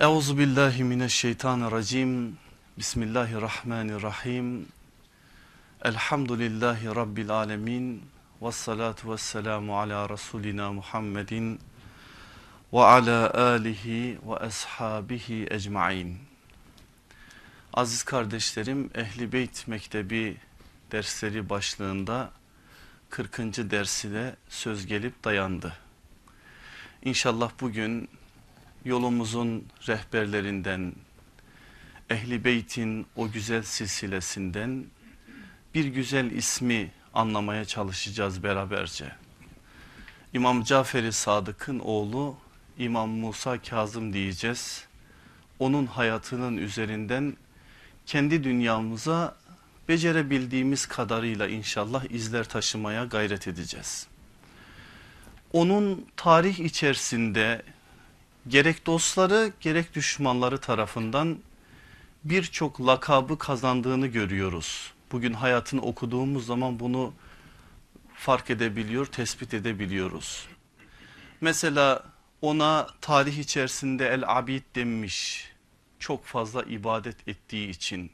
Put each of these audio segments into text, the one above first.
Euzu billahi mineşşeytanirracim. Bismillahirrahmanirrahim. Elhamdülillahi rabbil alamin. Ves salatu vesselamu ala rasulina Muhammedin ve ala alihi ve ashabihi ecmaîn. Aziz kardeşlerim, Ehli Beyt Mektebi dersleri başlığında 40. dersine söz gelip dayandı. İnşallah bugün yolumuzun rehberlerinden, Ehli Beyt'in o güzel silsilesinden bir güzel ismi anlamaya çalışacağız beraberce. İmam Cafer-i Sadık'ın oğlu İmam Musa Kazım diyeceğiz. Onun hayatının üzerinden kendi dünyamıza becerebildiğimiz kadarıyla inşallah izler taşımaya gayret edeceğiz. Onun tarih içerisinde gerek dostları gerek düşmanları tarafından birçok lakabı kazandığını görüyoruz. Bugün hayatını okuduğumuz zaman bunu fark edebiliyor, tespit edebiliyoruz. Mesela ona tarih içerisinde el-abid denmiş, çok fazla ibadet ettiği için.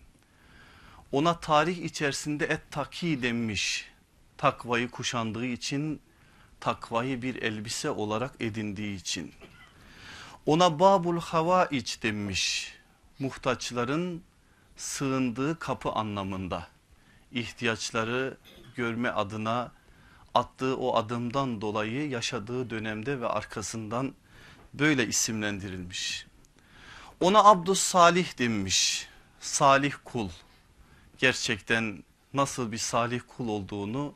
Ona tarih içerisinde et-taki denmiş, takvayı kuşandığı için, takvayı bir elbise olarak edindiği için. Ona babul havaiç denmiş, muhtaçların sığındığı kapı anlamında. ihtiyaçları görme adına attığı o adımdan dolayı yaşadığı dönemde ve arkasından böyle isimlendirilmiş. Ona Abdus Salih denmiş, salih kul. Gerçekten nasıl bir salih kul olduğunu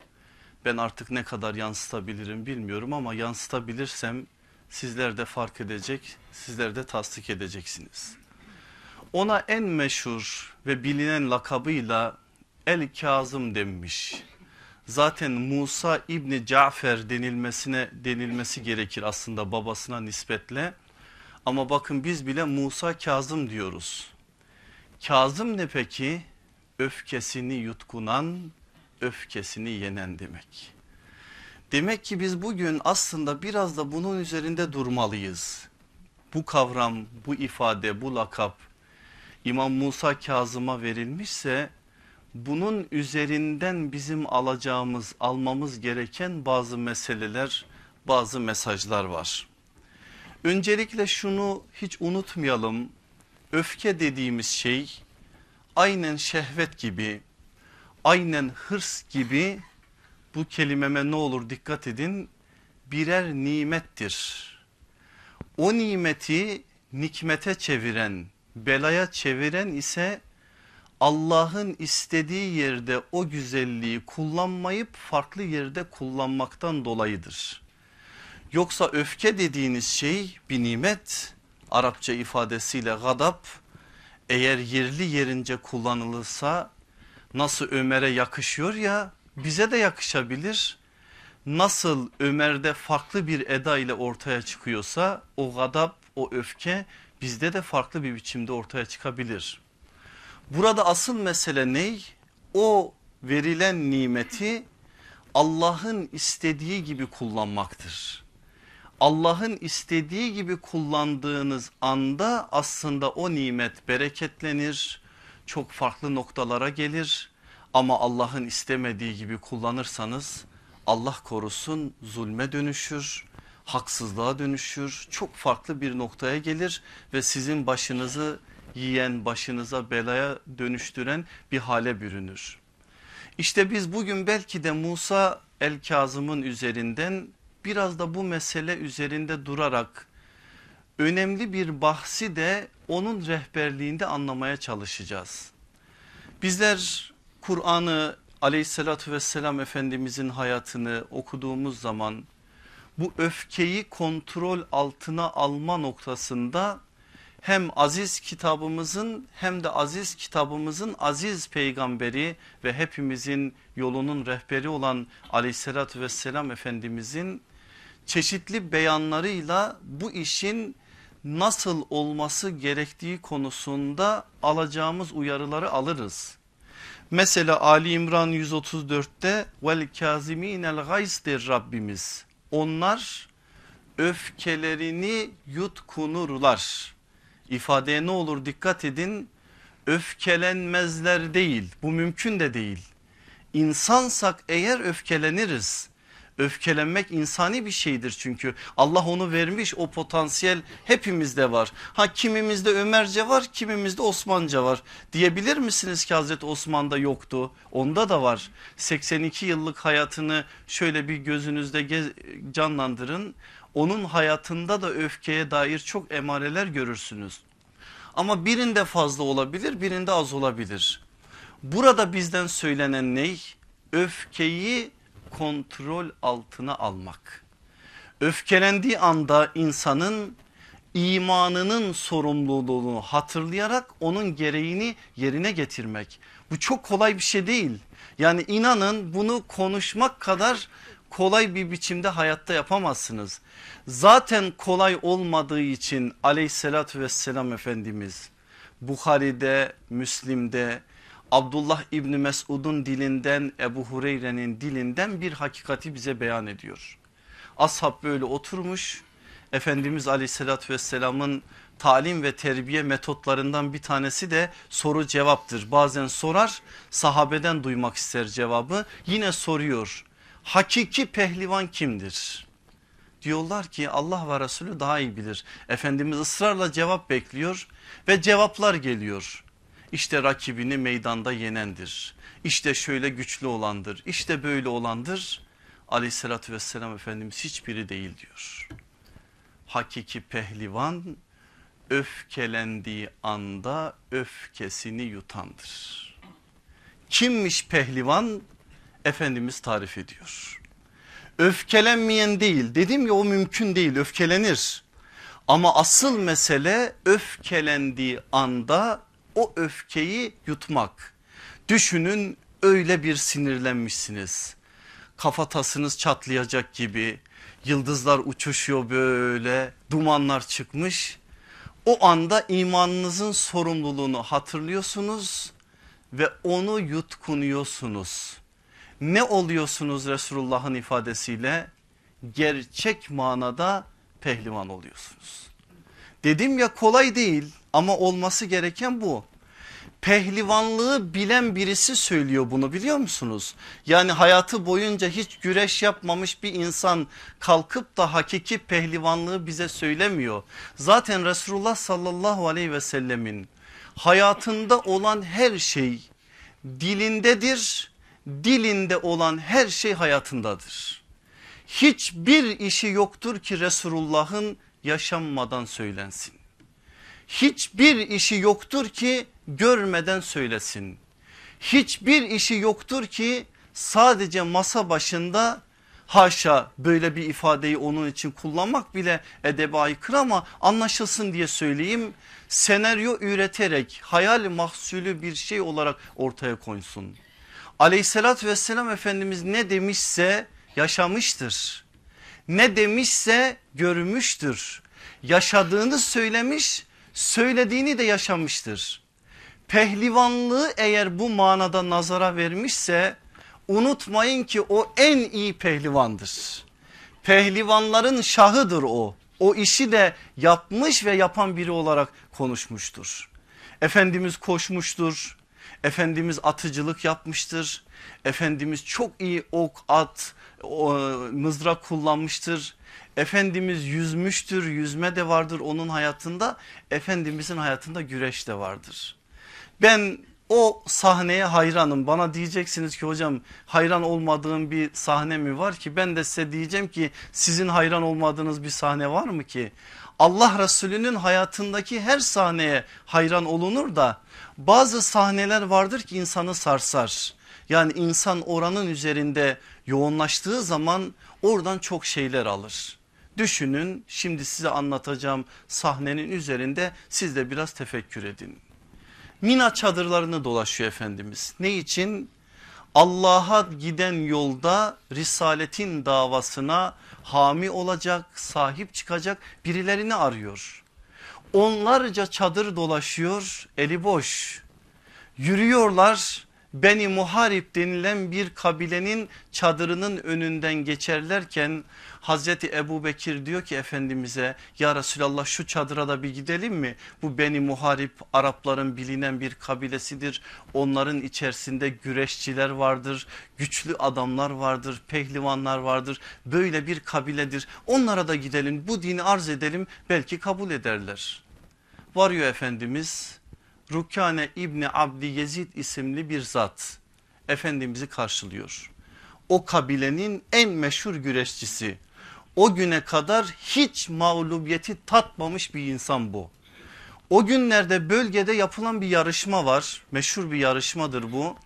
ben artık ne kadar yansıtabilirim bilmiyorum ama yansıtabilirsem sizler de fark edecek, sizler de tasdik edeceksiniz. Ona en meşhur ve bilinen lakabıyla El Kazım denmiş. Zaten Musa İbni Cafer denilmesine denilmesi gerekir aslında babasına nispetle. Ama bakın biz bile Musa Kazım diyoruz. Kazım ne peki? Öfkesini yutkunan, öfkesini yenen demek. Demek ki biz bugün aslında biraz da bunun üzerinde durmalıyız. Bu kavram, bu ifade, bu lakap İmam Musa Kazım'a verilmişse bunun üzerinden bizim alacağımız, almamız gereken bazı meseleler, bazı mesajlar var. Öncelikle şunu hiç unutmayalım. Öfke dediğimiz şey aynen şehvet gibi, aynen hırs gibi bu kelimeme ne olur dikkat edin birer nimettir. O nimeti nikmete çeviren, belaya çeviren ise Allah'ın istediği yerde o güzelliği kullanmayıp farklı yerde kullanmaktan dolayıdır. Yoksa öfke dediğiniz şey bir nimet Arapça ifadesiyle gadap eğer yerli yerince kullanılırsa nasıl Ömer'e yakışıyor ya bize de yakışabilir. Nasıl Ömer'de farklı bir eda ile ortaya çıkıyorsa o gadap o öfke bizde de farklı bir biçimde ortaya çıkabilir. Burada asıl mesele ne? O verilen nimeti Allah'ın istediği gibi kullanmaktır. Allah'ın istediği gibi kullandığınız anda aslında o nimet bereketlenir, çok farklı noktalara gelir ama Allah'ın istemediği gibi kullanırsanız Allah korusun zulme dönüşür, haksızlığa dönüşür, çok farklı bir noktaya gelir ve sizin başınızı yiyen başınıza belaya dönüştüren bir hale bürünür. İşte biz bugün belki de Musa el Kazım'ın üzerinden biraz da bu mesele üzerinde durarak önemli bir bahsi de onun rehberliğinde anlamaya çalışacağız. Bizler Kur'an'ı aleyhissalatü vesselam efendimizin hayatını okuduğumuz zaman bu öfkeyi kontrol altına alma noktasında hem aziz kitabımızın hem de aziz kitabımızın aziz peygamberi ve hepimizin yolunun rehberi olan aleyhissalatü vesselam efendimizin çeşitli beyanlarıyla bu işin nasıl olması gerektiği konusunda alacağımız uyarıları alırız. Mesela Ali İmran 134'te vel kaziminel gays der Rabbimiz. Onlar öfkelerini yutkunurlar. ifadeye ne olur dikkat edin öfkelenmezler değil bu mümkün de değil. İnsansak eğer öfkeleniriz Öfkelenmek insani bir şeydir çünkü Allah onu vermiş o potansiyel hepimizde var. Ha kimimizde Ömerce var kimimizde Osmanca var diyebilir misiniz ki Hazreti Osman'da yoktu onda da var. 82 yıllık hayatını şöyle bir gözünüzde canlandırın onun hayatında da öfkeye dair çok emareler görürsünüz. Ama birinde fazla olabilir birinde az olabilir. Burada bizden söylenen ney? Öfkeyi kontrol altına almak. Öfkelendiği anda insanın imanının sorumluluğunu hatırlayarak onun gereğini yerine getirmek. Bu çok kolay bir şey değil. Yani inanın bunu konuşmak kadar kolay bir biçimde hayatta yapamazsınız. Zaten kolay olmadığı için aleyhissalatü vesselam Efendimiz Bukhari'de, Müslim'de, Abdullah İbni Mesud'un dilinden Ebu Hureyre'nin dilinden bir hakikati bize beyan ediyor. Ashab böyle oturmuş Efendimiz aleyhissalatü vesselamın talim ve terbiye metotlarından bir tanesi de soru cevaptır. Bazen sorar sahabeden duymak ister cevabı yine soruyor. Hakiki pehlivan kimdir? Diyorlar ki Allah ve Resulü daha iyi bilir. Efendimiz ısrarla cevap bekliyor ve cevaplar geliyor. İşte rakibini meydanda yenendir. İşte şöyle güçlü olandır. İşte böyle olandır. Aleyhissalatü vesselam Efendimiz hiçbiri değil diyor. Hakiki pehlivan öfkelendiği anda öfkesini yutandır. Kimmiş pehlivan? Efendimiz tarif ediyor. Öfkelenmeyen değil dedim ya o mümkün değil öfkelenir. Ama asıl mesele öfkelendiği anda o öfkeyi yutmak. Düşünün öyle bir sinirlenmişsiniz. Kafatasınız çatlayacak gibi yıldızlar uçuşuyor böyle dumanlar çıkmış. O anda imanınızın sorumluluğunu hatırlıyorsunuz ve onu yutkunuyorsunuz. Ne oluyorsunuz Resulullah'ın ifadesiyle? Gerçek manada pehlivan oluyorsunuz. Dedim ya kolay değil ama olması gereken bu. Pehlivanlığı bilen birisi söylüyor bunu biliyor musunuz? Yani hayatı boyunca hiç güreş yapmamış bir insan kalkıp da hakiki pehlivanlığı bize söylemiyor. Zaten Resulullah sallallahu aleyhi ve sellemin hayatında olan her şey dilindedir. Dilinde olan her şey hayatındadır. Hiçbir işi yoktur ki Resulullah'ın yaşanmadan söylensin hiçbir işi yoktur ki görmeden söylesin. Hiçbir işi yoktur ki sadece masa başında haşa böyle bir ifadeyi onun için kullanmak bile edebe aykırı ama anlaşılsın diye söyleyeyim. Senaryo üreterek hayal mahsulü bir şey olarak ortaya koysun. Aleyhissalatü vesselam Efendimiz ne demişse yaşamıştır. Ne demişse görmüştür. Yaşadığını söylemiş söylediğini de yaşamıştır. Pehlivanlığı eğer bu manada nazara vermişse unutmayın ki o en iyi pehlivandır. Pehlivanların şahıdır o. O işi de yapmış ve yapan biri olarak konuşmuştur. Efendimiz koşmuştur. Efendimiz atıcılık yapmıştır. Efendimiz çok iyi ok, at, mızrak kullanmıştır. Efendimiz yüzmüştür yüzme de vardır onun hayatında Efendimizin hayatında güreş de vardır. Ben o sahneye hayranım bana diyeceksiniz ki hocam hayran olmadığım bir sahne mi var ki ben de size diyeceğim ki sizin hayran olmadığınız bir sahne var mı ki? Allah Resulü'nün hayatındaki her sahneye hayran olunur da bazı sahneler vardır ki insanı sarsar. Yani insan oranın üzerinde yoğunlaştığı zaman oradan çok şeyler alır. Düşünün şimdi size anlatacağım sahnenin üzerinde siz de biraz tefekkür edin. Mina çadırlarını dolaşıyor Efendimiz. Ne için? Allah'a giden yolda risaletin davasına hami olacak, sahip çıkacak birilerini arıyor. Onlarca çadır dolaşıyor, eli boş. Yürüyorlar Beni Muharip denilen bir kabilenin çadırının önünden geçerlerken Hazreti Ebu Bekir diyor ki Efendimiz'e ya Resulallah şu çadıra da bir gidelim mi? Bu Beni Muharip Arapların bilinen bir kabilesidir. Onların içerisinde güreşçiler vardır, güçlü adamlar vardır, pehlivanlar vardır. Böyle bir kabiledir. Onlara da gidelim bu dini arz edelim belki kabul ederler. Varıyor Efendimiz Rukane İbni Abdi Yezid isimli bir zat Efendimiz'i karşılıyor. O kabilenin en meşhur güreşçisi. O güne kadar hiç mağlubiyeti tatmamış bir insan bu. O günlerde bölgede yapılan bir yarışma var. Meşhur bir yarışmadır bu.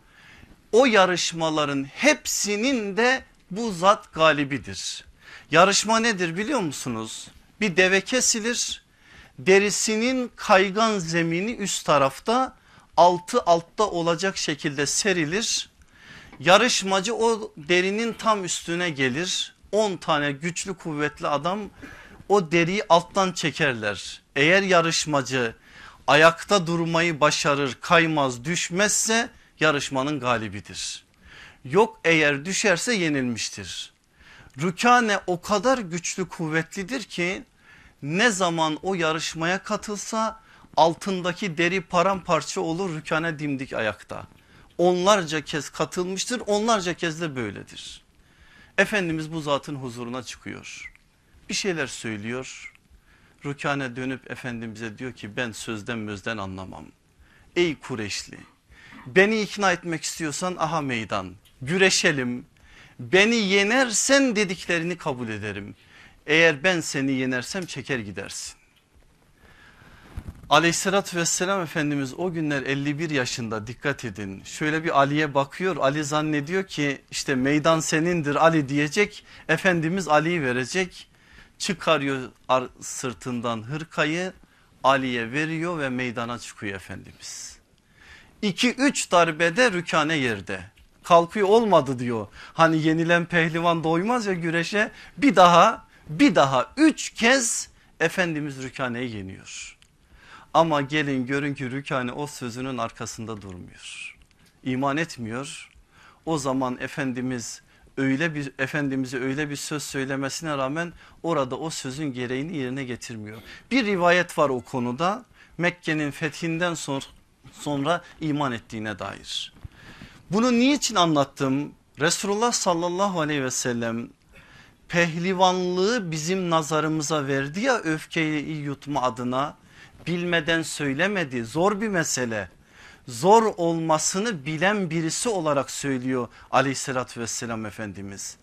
O yarışmaların hepsinin de bu zat galibidir. Yarışma nedir biliyor musunuz? Bir deve kesilir derisinin kaygan zemini üst tarafta altı altta olacak şekilde serilir. Yarışmacı o derinin tam üstüne gelir. 10 tane güçlü kuvvetli adam o deriyi alttan çekerler. Eğer yarışmacı ayakta durmayı başarır kaymaz düşmezse yarışmanın galibidir. Yok eğer düşerse yenilmiştir. Rükane o kadar güçlü kuvvetlidir ki ne zaman o yarışmaya katılsa altındaki deri paramparça olur rükane dimdik ayakta. Onlarca kez katılmıştır onlarca kez de böyledir. Efendimiz bu zatın huzuruna çıkıyor. Bir şeyler söylüyor. Rükane dönüp Efendimiz'e diyor ki ben sözden mözden anlamam. Ey Kureşli beni ikna etmek istiyorsan aha meydan güreşelim. Beni yenersen dediklerini kabul ederim. Eğer ben seni yenersem çeker gidersin. Aleyhissalatü vesselam Efendimiz o günler 51 yaşında dikkat edin. Şöyle bir Ali'ye bakıyor Ali zannediyor ki işte meydan senindir Ali diyecek. Efendimiz Ali'yi verecek. Çıkarıyor sırtından hırkayı Ali'ye veriyor ve meydana çıkıyor Efendimiz. 2-3 darbede rükane yerde kalkıyor olmadı diyor. Hani yenilen pehlivan doymaz ya güreşe bir daha bir daha üç kez Efendimiz Rükane'yi yeniyor. Ama gelin görün ki Rükane o sözünün arkasında durmuyor. İman etmiyor. O zaman Efendimiz öyle bir Efendimiz'e öyle bir söz söylemesine rağmen orada o sözün gereğini yerine getirmiyor. Bir rivayet var o konuda Mekke'nin fethinden sonra, sonra iman ettiğine dair. Bunu niçin anlattım? Resulullah sallallahu aleyhi ve sellem pehlivanlığı bizim nazarımıza verdi ya öfkeyi yutma adına. Bilmeden söylemedi. Zor bir mesele. Zor olmasını bilen birisi olarak söylüyor aleyhissalatü vesselam Efendimiz.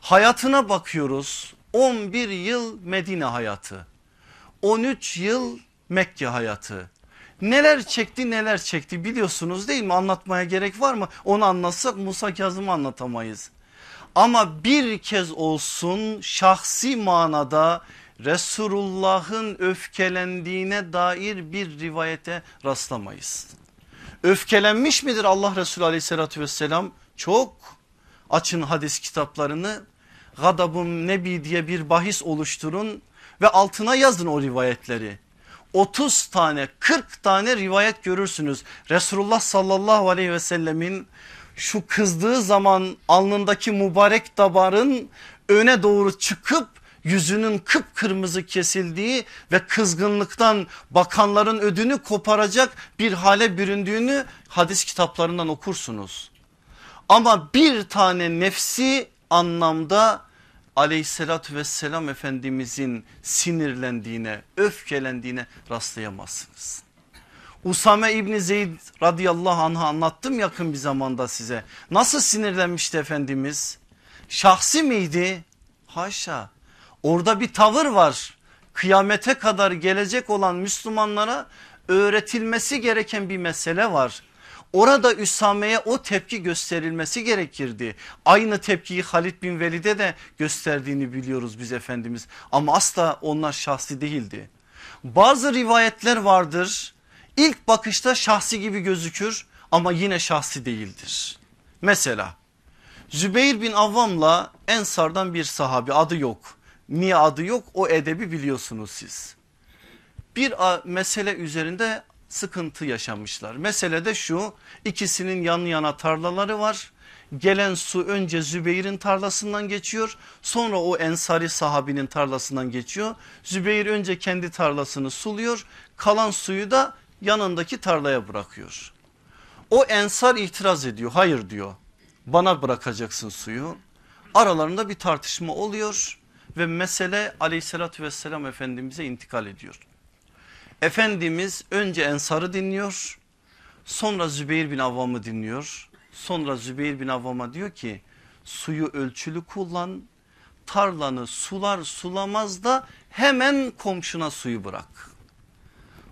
Hayatına bakıyoruz. 11 yıl Medine hayatı. 13 yıl Mekke hayatı. Neler çekti neler çekti biliyorsunuz değil mi? Anlatmaya gerek var mı? Onu anlatsak Musa Kazım'ı anlatamayız ama bir kez olsun şahsi manada Resulullah'ın öfkelendiğine dair bir rivayete rastlamayız. Öfkelenmiş midir Allah Resulü aleyhissalatü vesselam? Çok. Açın hadis kitaplarını gadabun nebi diye bir bahis oluşturun ve altına yazın o rivayetleri. 30 tane 40 tane rivayet görürsünüz. Resulullah sallallahu aleyhi ve sellemin şu kızdığı zaman alnındaki mübarek dabarın öne doğru çıkıp yüzünün kıpkırmızı kesildiği ve kızgınlıktan bakanların ödünü koparacak bir hale büründüğünü hadis kitaplarından okursunuz. Ama bir tane nefsi anlamda aleyhissalatü vesselam efendimizin sinirlendiğine öfkelendiğine rastlayamazsınız. Usame İbni Zeyd radıyallahu anh'ı anlattım yakın bir zamanda size. Nasıl sinirlenmişti Efendimiz? Şahsi miydi? Haşa. Orada bir tavır var. Kıyamete kadar gelecek olan Müslümanlara öğretilmesi gereken bir mesele var. Orada Üsame'ye o tepki gösterilmesi gerekirdi. Aynı tepkiyi Halid bin Velid'e de gösterdiğini biliyoruz biz Efendimiz. Ama asla onlar şahsi değildi. Bazı rivayetler vardır ilk bakışta şahsi gibi gözükür ama yine şahsi değildir. Mesela Zübeyir bin Avvam'la Ensar'dan bir sahabi adı yok. Niye adı yok o edebi biliyorsunuz siz. Bir mesele üzerinde sıkıntı yaşamışlar. Mesele de şu ikisinin yan yana tarlaları var. Gelen su önce Zübeyir'in tarlasından geçiyor sonra o ensari sahabinin tarlasından geçiyor. Zübeyir önce kendi tarlasını suluyor kalan suyu da yanındaki tarlaya bırakıyor. O ensar itiraz ediyor hayır diyor bana bırakacaksın suyu. Aralarında bir tartışma oluyor ve mesele aleyhissalatü vesselam efendimize intikal ediyor. Efendimiz önce ensarı dinliyor sonra Zübeyir bin Avvam'ı dinliyor. Sonra Zübeyir bin Avvam'a diyor ki suyu ölçülü kullan tarlanı sular sulamaz da hemen komşuna suyu bırak.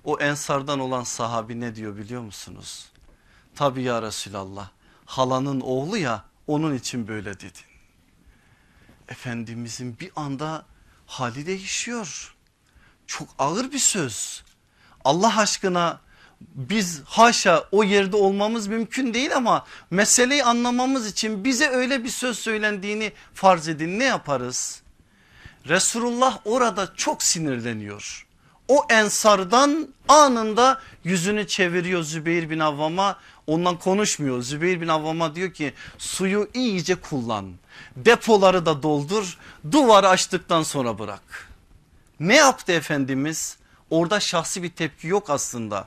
O ensardan olan sahabi ne diyor biliyor musunuz? Tabi ya Resulallah halanın oğlu ya onun için böyle dedi. Efendimizin bir anda hali değişiyor. Çok ağır bir söz. Allah aşkına biz haşa o yerde olmamız mümkün değil ama meseleyi anlamamız için bize öyle bir söz söylendiğini farz edin ne yaparız? Resulullah orada çok sinirleniyor. O ensardan anında yüzünü çeviriyor Zübeyir bin Avvam'a ondan konuşmuyor. Zübeyir bin Avvam'a diyor ki suyu iyice kullan depoları da doldur duvarı açtıktan sonra bırak. Ne yaptı Efendimiz? Orada şahsi bir tepki yok aslında.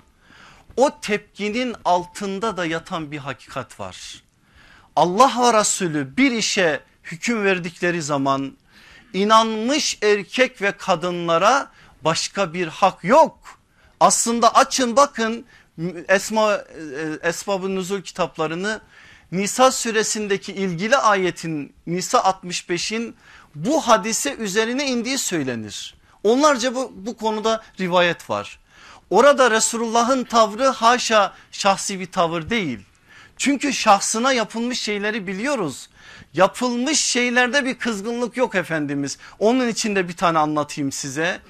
O tepkinin altında da yatan bir hakikat var. Allah ve Resulü bir işe hüküm verdikleri zaman inanmış erkek ve kadınlara başka bir hak yok. Aslında açın bakın Esma e, Esbab-ı Nuzul kitaplarını Nisa suresindeki ilgili ayetin Nisa 65'in bu hadise üzerine indiği söylenir. Onlarca bu, bu konuda rivayet var. Orada Resulullah'ın tavrı haşa şahsi bir tavır değil. Çünkü şahsına yapılmış şeyleri biliyoruz. Yapılmış şeylerde bir kızgınlık yok Efendimiz. Onun için de bir tane anlatayım size.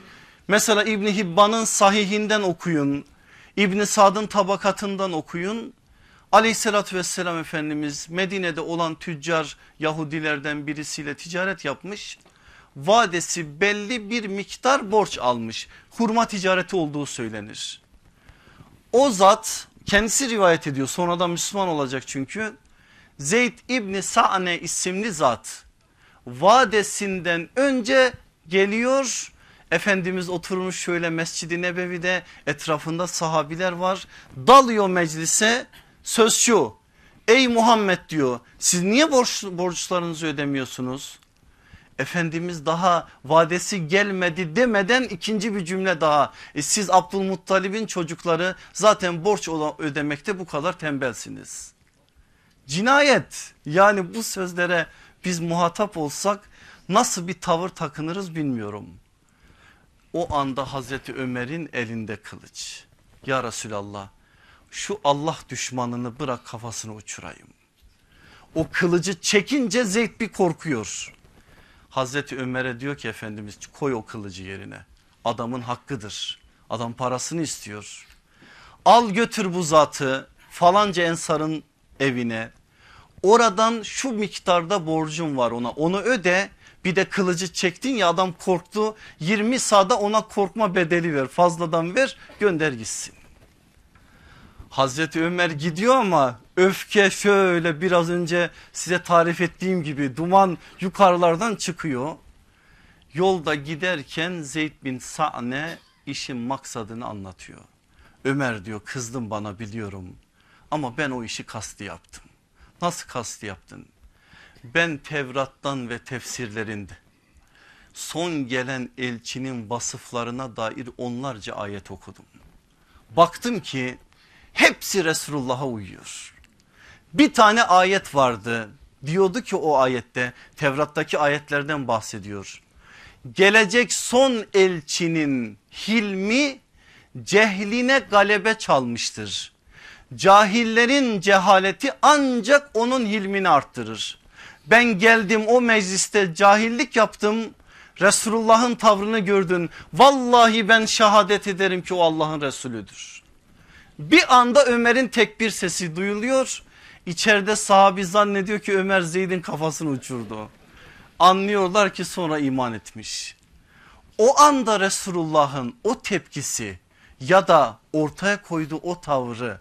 Mesela İbni Hibban'ın sahihinden okuyun. İbni Sad'ın tabakatından okuyun. Aleyhissalatü vesselam Efendimiz Medine'de olan tüccar Yahudilerden birisiyle ticaret yapmış. Vadesi belli bir miktar borç almış. Hurma ticareti olduğu söylenir. O zat kendisi rivayet ediyor sonradan Müslüman olacak çünkü. Zeyd İbni Sa'ne isimli zat vadesinden önce geliyor Efendimiz oturmuş şöyle Mescid-i Nebevi'de etrafında sahabiler var. Dalıyor meclise söz şu ey Muhammed diyor siz niye borç, borçlarınızı ödemiyorsunuz? Efendimiz daha vadesi gelmedi demeden ikinci bir cümle daha. E siz Abdülmuttalib'in çocukları zaten borç ödemekte bu kadar tembelsiniz. Cinayet yani bu sözlere biz muhatap olsak nasıl bir tavır takınırız bilmiyorum. O anda Hazreti Ömer'in elinde kılıç. Ya Resulallah şu Allah düşmanını bırak kafasını uçurayım. O kılıcı çekince Zeyd bir korkuyor. Hazreti Ömer'e diyor ki Efendimiz koy o kılıcı yerine. Adamın hakkıdır. Adam parasını istiyor. Al götür bu zatı falanca ensarın evine. Oradan şu miktarda borcum var ona onu öde bir de kılıcı çektin ya adam korktu 20 sağda ona korkma bedeli ver fazladan ver gönder gitsin. Hazreti Ömer gidiyor ama öfke şöyle biraz önce size tarif ettiğim gibi duman yukarılardan çıkıyor. Yolda giderken Zeyd bin Sa'ne işin maksadını anlatıyor. Ömer diyor kızdım bana biliyorum ama ben o işi kasti yaptım. Nasıl kasti yaptın? Ben Tevrat'tan ve tefsirlerinde son gelen elçinin vasıflarına dair onlarca ayet okudum. Baktım ki hepsi Resulullah'a uyuyor. Bir tane ayet vardı diyordu ki o ayette Tevrat'taki ayetlerden bahsediyor. Gelecek son elçinin hilmi cehline galebe çalmıştır. Cahillerin cehaleti ancak onun hilmini arttırır. Ben geldim o mecliste cahillik yaptım. Resulullah'ın tavrını gördün. Vallahi ben şehadet ederim ki o Allah'ın Resulüdür. Bir anda Ömer'in tekbir sesi duyuluyor. İçeride sahabi zannediyor ki Ömer Zeyd'in kafasını uçurdu. Anlıyorlar ki sonra iman etmiş. O anda Resulullah'ın o tepkisi ya da ortaya koyduğu o tavrı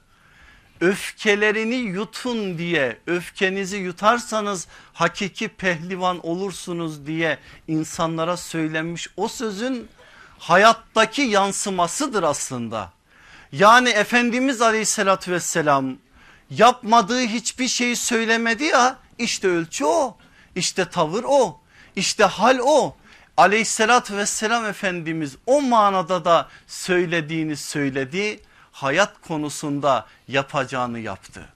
öfkelerini yutun diye öfkenizi yutarsanız hakiki pehlivan olursunuz diye insanlara söylenmiş o sözün hayattaki yansımasıdır aslında. Yani Efendimiz aleyhissalatü vesselam yapmadığı hiçbir şeyi söylemedi ya işte ölçü o işte tavır o işte hal o aleyhissalatü vesselam Efendimiz o manada da söylediğini söyledi hayat konusunda yapacağını yaptı.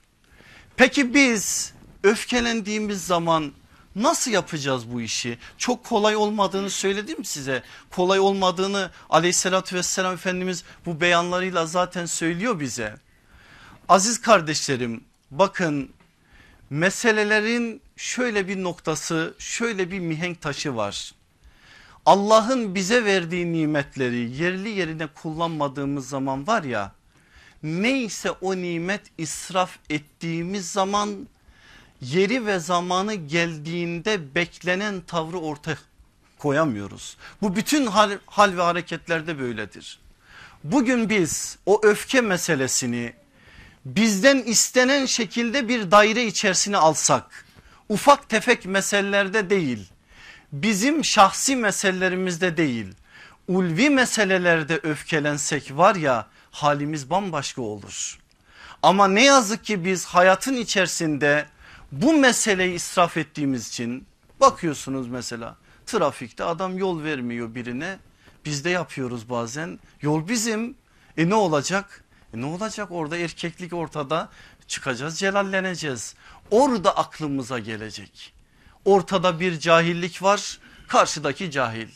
Peki biz öfkelendiğimiz zaman nasıl yapacağız bu işi? Çok kolay olmadığını söyledim size. Kolay olmadığını aleyhissalatü vesselam Efendimiz bu beyanlarıyla zaten söylüyor bize. Aziz kardeşlerim bakın meselelerin şöyle bir noktası şöyle bir mihenk taşı var. Allah'ın bize verdiği nimetleri yerli yerine kullanmadığımız zaman var ya neyse o nimet israf ettiğimiz zaman yeri ve zamanı geldiğinde beklenen tavrı ortaya koyamıyoruz. Bu bütün hal, hal ve hareketlerde böyledir. Bugün biz o öfke meselesini bizden istenen şekilde bir daire içerisine alsak ufak tefek meselelerde değil bizim şahsi meselelerimizde değil ulvi meselelerde öfkelensek var ya halimiz bambaşka olur. Ama ne yazık ki biz hayatın içerisinde bu meseleyi israf ettiğimiz için bakıyorsunuz mesela trafikte adam yol vermiyor birine biz de yapıyoruz bazen. Yol bizim. E ne olacak? E ne olacak? Orada erkeklik ortada. Çıkacağız celalleneceğiz. Orada aklımıza gelecek. Ortada bir cahillik var karşıdaki cahil.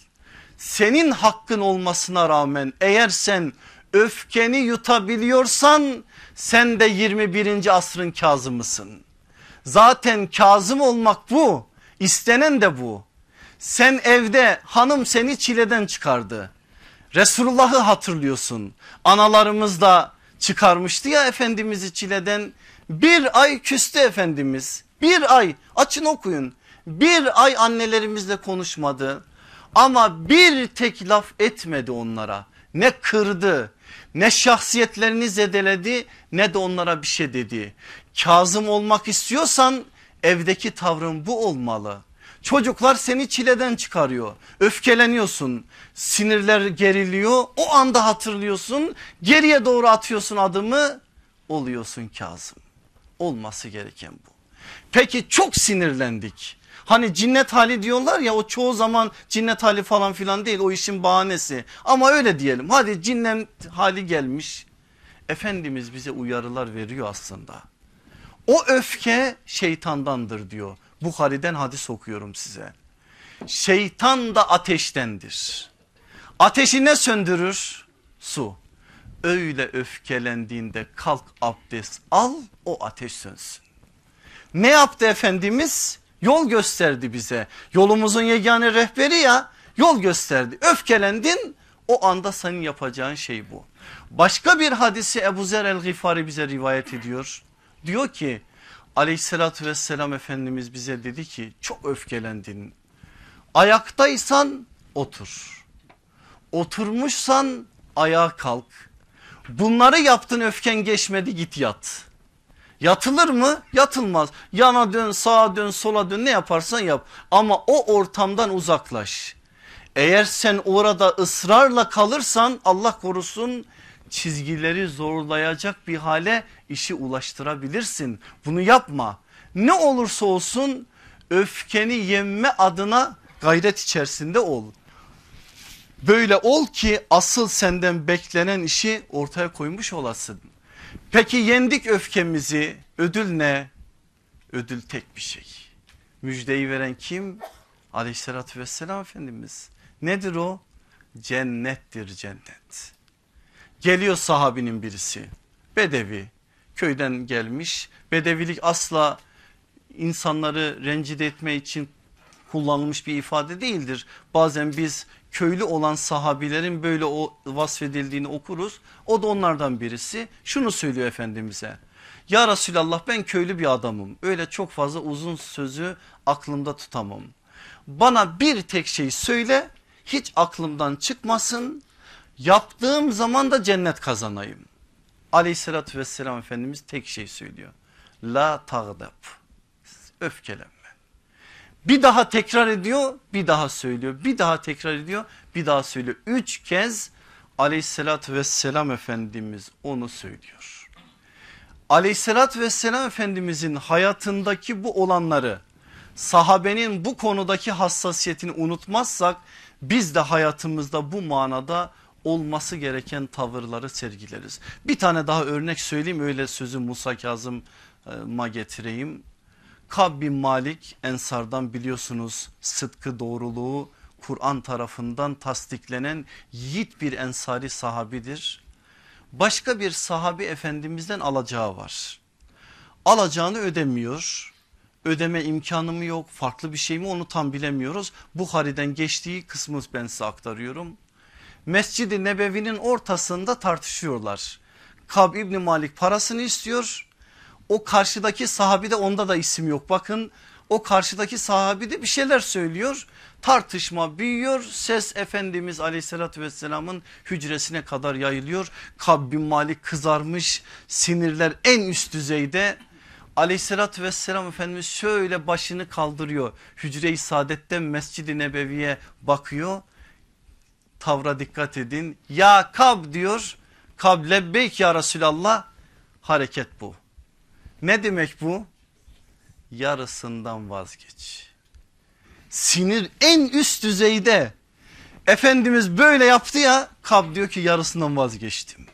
Senin hakkın olmasına rağmen eğer sen öfkeni yutabiliyorsan sen de 21. asrın Kazım'ısın. Zaten Kazım olmak bu istenen de bu. Sen evde hanım seni çileden çıkardı. Resulullah'ı hatırlıyorsun. Analarımız da çıkarmıştı ya Efendimiz'i çileden. Bir ay küstü Efendimiz. Bir ay açın okuyun. Bir ay annelerimizle konuşmadı. Ama bir tek laf etmedi onlara. Ne kırdı ne şahsiyetlerini zedeledi ne de onlara bir şey dedi. Kazım olmak istiyorsan evdeki tavrın bu olmalı. Çocuklar seni çileden çıkarıyor. Öfkeleniyorsun. Sinirler geriliyor. O anda hatırlıyorsun. Geriye doğru atıyorsun adımı. Oluyorsun Kazım. Olması gereken bu. Peki çok sinirlendik. Hani cinnet hali diyorlar ya o çoğu zaman cinnet hali falan filan değil o işin bahanesi. Ama öyle diyelim hadi cinnet hali gelmiş. Efendimiz bize uyarılar veriyor aslında. O öfke şeytandandır diyor. Bukhari'den hadis okuyorum size. Şeytan da ateştendir. Ateşi ne söndürür? Su. Öyle öfkelendiğinde kalk abdest al o ateş sönsün. Ne yaptı Efendimiz? Yol gösterdi bize. Yolumuzun yegane rehberi ya yol gösterdi. Öfkelendin o anda senin yapacağın şey bu. Başka bir hadisi Ebu Zer el Gifari bize rivayet ediyor. Diyor ki aleyhissalatü vesselam Efendimiz bize dedi ki çok öfkelendin. Ayaktaysan otur. Oturmuşsan ayağa kalk. Bunları yaptın öfken geçmedi git yat. Yatılır mı? Yatılmaz. Yana dön, sağa dön, sola dön ne yaparsan yap. Ama o ortamdan uzaklaş. Eğer sen orada ısrarla kalırsan Allah korusun çizgileri zorlayacak bir hale işi ulaştırabilirsin. Bunu yapma. Ne olursa olsun öfkeni yemme adına gayret içerisinde ol. Böyle ol ki asıl senden beklenen işi ortaya koymuş olasın. Peki yendik öfkemizi ödül ne? Ödül tek bir şey. Müjdeyi veren kim? Aleyhissalatü vesselam Efendimiz. Nedir o? Cennettir cennet. Geliyor sahabinin birisi bedevi köyden gelmiş bedevilik asla insanları rencide etme için kullanılmış bir ifade değildir. Bazen biz köylü olan sahabilerin böyle o vasfedildiğini okuruz. O da onlardan birisi. Şunu söylüyor Efendimiz'e. Ya Resulallah ben köylü bir adamım. Öyle çok fazla uzun sözü aklımda tutamam. Bana bir tek şey söyle hiç aklımdan çıkmasın. Yaptığım zaman da cennet kazanayım. Aleyhissalatü vesselam Efendimiz tek şey söylüyor. La tağdab. Öfkelenme. Bir daha tekrar ediyor bir daha söylüyor. Bir daha tekrar ediyor bir daha söylüyor. Üç kez aleyhissalatü vesselam Efendimiz onu söylüyor. Aleyhissalatü vesselam Efendimizin hayatındaki bu olanları sahabenin bu konudaki hassasiyetini unutmazsak biz de hayatımızda bu manada olması gereken tavırları sergileriz. Bir tane daha örnek söyleyeyim öyle sözü Musa Kazım'a getireyim. Kab Malik Ensar'dan biliyorsunuz sıdkı doğruluğu Kur'an tarafından tasdiklenen yiğit bir ensari sahabidir. Başka bir sahabi efendimizden alacağı var. Alacağını ödemiyor. Ödeme imkanı mı yok farklı bir şey mi onu tam bilemiyoruz. Buhari'den geçtiği kısmı ben size aktarıyorum. Mescid-i Nebevi'nin ortasında tartışıyorlar. Kab İbni Malik parasını istiyor. O karşıdaki sahabi de onda da isim yok. Bakın o karşıdaki sahabi de bir şeyler söylüyor. Tartışma büyüyor. Ses Efendimiz aleyhissalatü vesselamın hücresine kadar yayılıyor. Kab bin Malik kızarmış sinirler en üst düzeyde. Aleyhissalatü vesselam Efendimiz şöyle başını kaldırıyor. Hücre-i Saadet'ten Mescid-i Nebevi'ye bakıyor tavra dikkat edin. Ya Kab diyor. Kab lebbeyk ya Resulallah. Hareket bu. Ne demek bu? Yarısından vazgeç. Sinir en üst düzeyde. Efendimiz böyle yaptı ya Kab diyor ki yarısından vazgeçtim.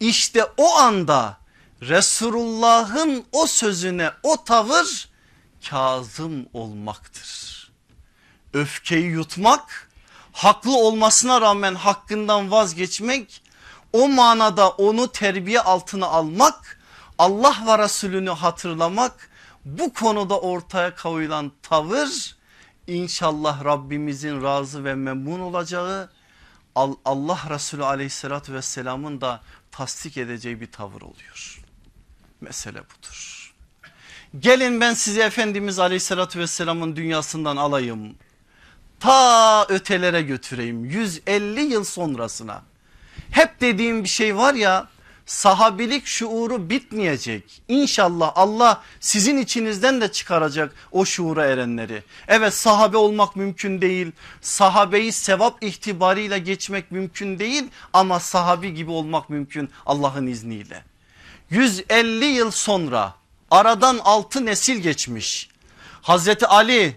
İşte o anda Resulullah'ın o sözüne o tavır kazım olmaktır. Öfkeyi yutmak haklı olmasına rağmen hakkından vazgeçmek o manada onu terbiye altına almak Allah ve Resulünü hatırlamak bu konuda ortaya koyulan tavır inşallah Rabbimizin razı ve memnun olacağı Allah Resulü aleyhissalatü vesselamın da tasdik edeceği bir tavır oluyor. Mesele budur. Gelin ben size Efendimiz aleyhissalatü vesselamın dünyasından alayım ta ötelere götüreyim 150 yıl sonrasına. Hep dediğim bir şey var ya sahabilik şuuru bitmeyecek. İnşallah Allah sizin içinizden de çıkaracak o şuura erenleri. Evet sahabe olmak mümkün değil. Sahabeyi sevap itibarıyla geçmek mümkün değil ama sahabi gibi olmak mümkün Allah'ın izniyle. 150 yıl sonra aradan 6 nesil geçmiş. Hazreti Ali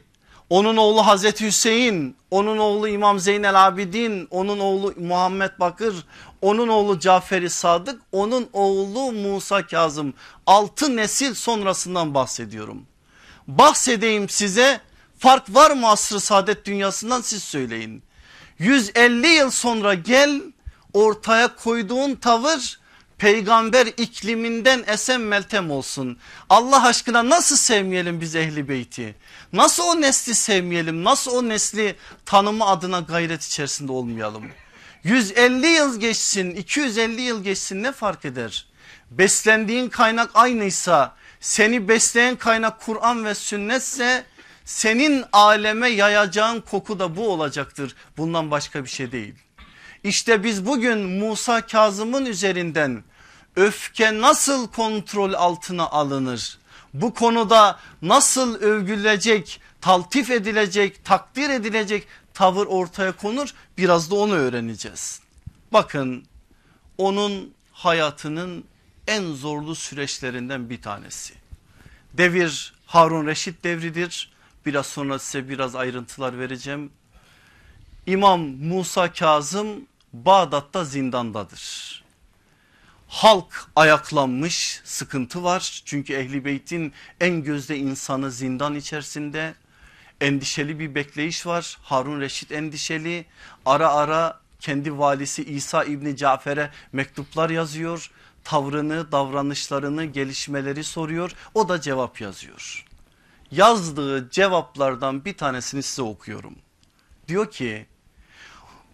onun oğlu Hazreti Hüseyin, onun oğlu İmam Zeynel Abidin, onun oğlu Muhammed Bakır, onun oğlu Caferi Sadık, onun oğlu Musa Kazım. Altı nesil sonrasından bahsediyorum. Bahsedeyim size fark var mı asr-ı saadet dünyasından siz söyleyin. 150 yıl sonra gel ortaya koyduğun tavır peygamber ikliminden esen meltem olsun. Allah aşkına nasıl sevmeyelim biz ehli beyti? Nasıl o nesli sevmeyelim? Nasıl o nesli tanımı adına gayret içerisinde olmayalım? 150 yıl geçsin 250 yıl geçsin ne fark eder? Beslendiğin kaynak aynıysa seni besleyen kaynak Kur'an ve sünnetse senin aleme yayacağın koku da bu olacaktır. Bundan başka bir şey değil. İşte biz bugün Musa Kazım'ın üzerinden öfke nasıl kontrol altına alınır? Bu konuda nasıl övgülecek, taltif edilecek, takdir edilecek tavır ortaya konur? Biraz da onu öğreneceğiz. Bakın onun hayatının en zorlu süreçlerinden bir tanesi. Devir Harun Reşit devridir. Biraz sonra size biraz ayrıntılar vereceğim. İmam Musa Kazım Bağdat'ta zindandadır halk ayaklanmış sıkıntı var. Çünkü Ehli Beyt'in en gözde insanı zindan içerisinde endişeli bir bekleyiş var. Harun Reşit endişeli ara ara kendi valisi İsa İbni Cafer'e mektuplar yazıyor. Tavrını davranışlarını gelişmeleri soruyor o da cevap yazıyor. Yazdığı cevaplardan bir tanesini size okuyorum. Diyor ki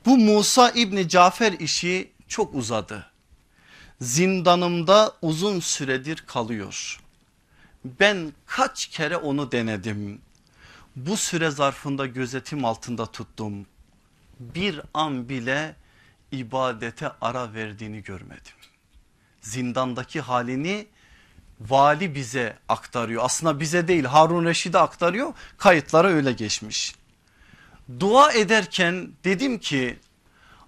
bu Musa İbni Cafer işi çok uzadı zindanımda uzun süredir kalıyor. Ben kaç kere onu denedim. Bu süre zarfında gözetim altında tuttum. Bir an bile ibadete ara verdiğini görmedim. Zindandaki halini vali bize aktarıyor. Aslında bize değil Harun Reşid'e aktarıyor. Kayıtlara öyle geçmiş. Dua ederken dedim ki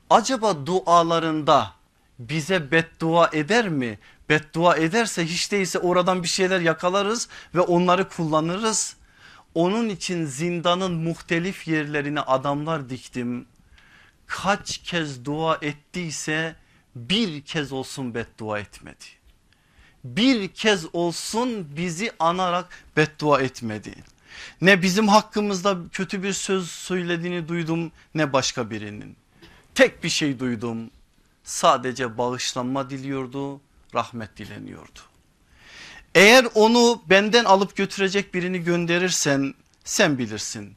acaba dualarında bize beddua eder mi? Beddua ederse hiç değilse oradan bir şeyler yakalarız ve onları kullanırız. Onun için zindanın muhtelif yerlerine adamlar diktim. Kaç kez dua ettiyse bir kez olsun beddua etmedi. Bir kez olsun bizi anarak beddua etmedi. Ne bizim hakkımızda kötü bir söz söylediğini duydum ne başka birinin. Tek bir şey duydum. Sadece bağışlanma diliyordu, rahmet dileniyordu. Eğer onu benden alıp götürecek birini gönderirsen sen bilirsin.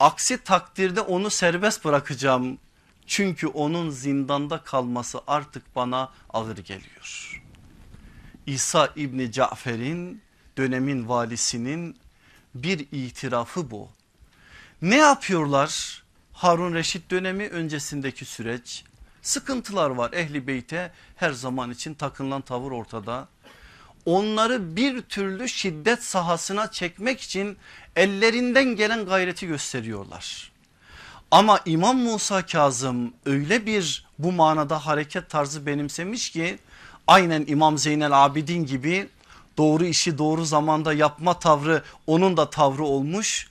Aksi takdirde onu serbest bırakacağım. Çünkü onun zindanda kalması artık bana ağır geliyor. İsa İbni Cafer'in dönemin valisinin bir itirafı bu. Ne yapıyorlar? Harun Reşit dönemi öncesindeki süreç sıkıntılar var ehli beyte her zaman için takınılan tavır ortada. Onları bir türlü şiddet sahasına çekmek için ellerinden gelen gayreti gösteriyorlar. Ama İmam Musa Kazım öyle bir bu manada hareket tarzı benimsemiş ki aynen İmam Zeynel Abidin gibi doğru işi doğru zamanda yapma tavrı onun da tavrı olmuş.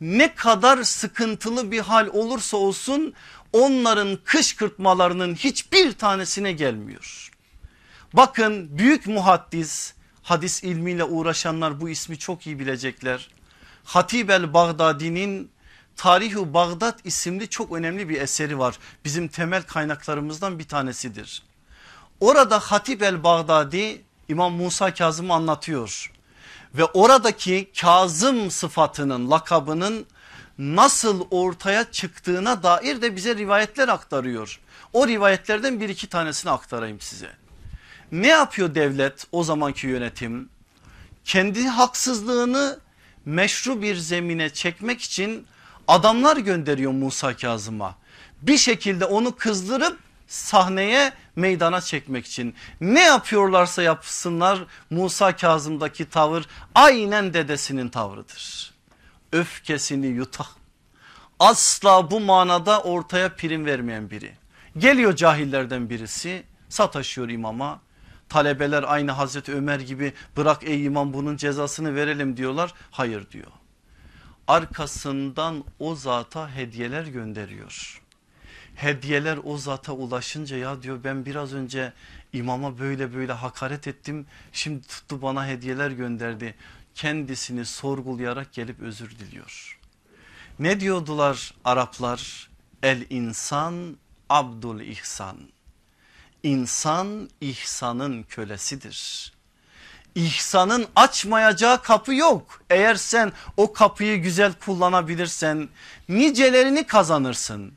Ne kadar sıkıntılı bir hal olursa olsun onların kışkırtmalarının hiçbir tanesine gelmiyor. Bakın büyük muhaddis hadis ilmiyle uğraşanlar bu ismi çok iyi bilecekler. Hatib el Bağdadi'nin Tarihu Bağdat isimli çok önemli bir eseri var. Bizim temel kaynaklarımızdan bir tanesidir. Orada Hatib el Bağdadi İmam Musa Kazım'ı anlatıyor. Ve oradaki Kazım sıfatının lakabının nasıl ortaya çıktığına dair de bize rivayetler aktarıyor. O rivayetlerden bir iki tanesini aktarayım size. Ne yapıyor devlet o zamanki yönetim? Kendi haksızlığını meşru bir zemine çekmek için adamlar gönderiyor Musa Kazım'a. Bir şekilde onu kızdırıp sahneye meydana çekmek için ne yapıyorlarsa yapsınlar Musa Kazım'daki tavır aynen dedesinin tavrıdır. Öfkesini yutar. Asla bu manada ortaya prim vermeyen biri. Geliyor cahillerden birisi sataşıyor imama. Talebeler aynı Hazreti Ömer gibi bırak ey imam bunun cezasını verelim diyorlar. Hayır diyor. Arkasından o zata hediyeler gönderiyor hediyeler o zata ulaşınca ya diyor ben biraz önce imama böyle böyle hakaret ettim şimdi tuttu bana hediyeler gönderdi kendisini sorgulayarak gelip özür diliyor. Ne diyordular Araplar el insan abdul ihsan İnsan ihsanın kölesidir. İhsanın açmayacağı kapı yok. Eğer sen o kapıyı güzel kullanabilirsen nicelerini kazanırsın.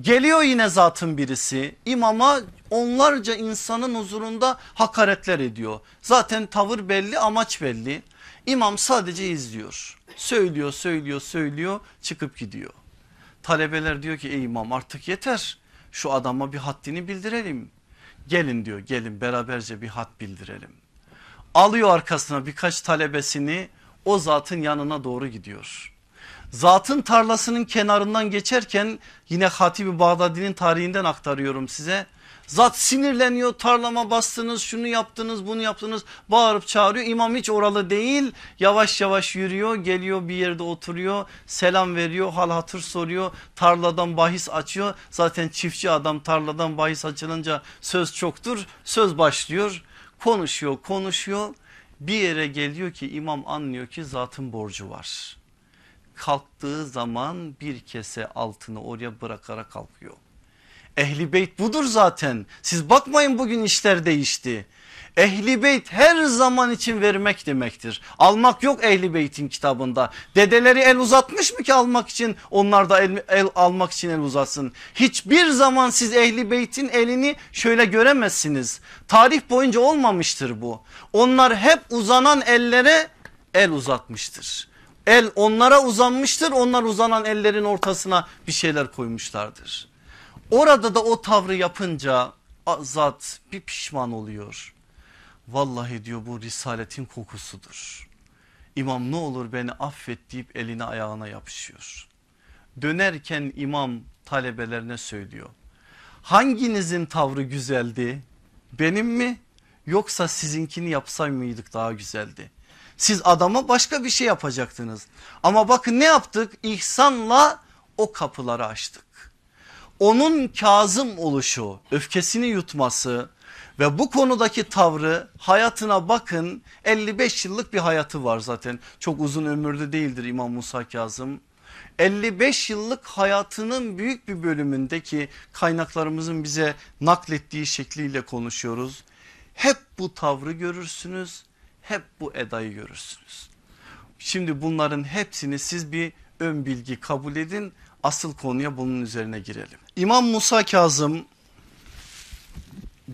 Geliyor yine zatın birisi imama onlarca insanın huzurunda hakaretler ediyor. Zaten tavır belli amaç belli. İmam sadece izliyor. Söylüyor söylüyor söylüyor çıkıp gidiyor. Talebeler diyor ki ey imam artık yeter şu adama bir haddini bildirelim. Gelin diyor gelin beraberce bir had bildirelim. Alıyor arkasına birkaç talebesini o zatın yanına doğru gidiyor. Zatın tarlasının kenarından geçerken yine Hatibi Bağdadi'nin tarihinden aktarıyorum size. Zat sinirleniyor tarlama bastınız şunu yaptınız bunu yaptınız. Bağırıp çağırıyor. İmam hiç oralı değil. Yavaş yavaş yürüyor geliyor bir yerde oturuyor. Selam veriyor hal hatır soruyor. Tarladan bahis açıyor. Zaten çiftçi adam tarladan bahis açılınca söz çoktur söz başlıyor. Konuşuyor konuşuyor. Bir yere geliyor ki imam anlıyor ki zatın borcu var. Kalktığı zaman bir kese altını oraya bırakarak kalkıyor. Ehli beyt budur zaten. Siz bakmayın bugün işler değişti. Ehli beyt her zaman için vermek demektir. Almak yok ehli beytin kitabında. Dedeleri el uzatmış mı ki almak için onlar da el, el almak için el uzatsın. Hiçbir zaman siz ehli beytin elini şöyle göremezsiniz. Tarih boyunca olmamıştır bu. Onlar hep uzanan ellere el uzatmıştır. El onlara uzanmıştır onlar uzanan ellerin ortasına bir şeyler koymuşlardır. Orada da o tavrı yapınca zat bir pişman oluyor. Vallahi diyor bu risaletin kokusudur. İmam ne olur beni affet deyip eline ayağına yapışıyor. Dönerken imam talebelerine söylüyor. Hanginizin tavrı güzeldi? Benim mi yoksa sizinkini yapsay mıydık daha güzeldi? Siz adama başka bir şey yapacaktınız. Ama bakın ne yaptık? İhsanla o kapıları açtık. Onun kazım oluşu, öfkesini yutması ve bu konudaki tavrı hayatına bakın 55 yıllık bir hayatı var zaten. Çok uzun ömürlü değildir İmam Musa Kazım. 55 yıllık hayatının büyük bir bölümündeki kaynaklarımızın bize naklettiği şekliyle konuşuyoruz. Hep bu tavrı görürsünüz, hep bu edayı görürsünüz. Şimdi bunların hepsini siz bir ön bilgi kabul edin. Asıl konuya bunun üzerine girelim. İmam Musa Kazım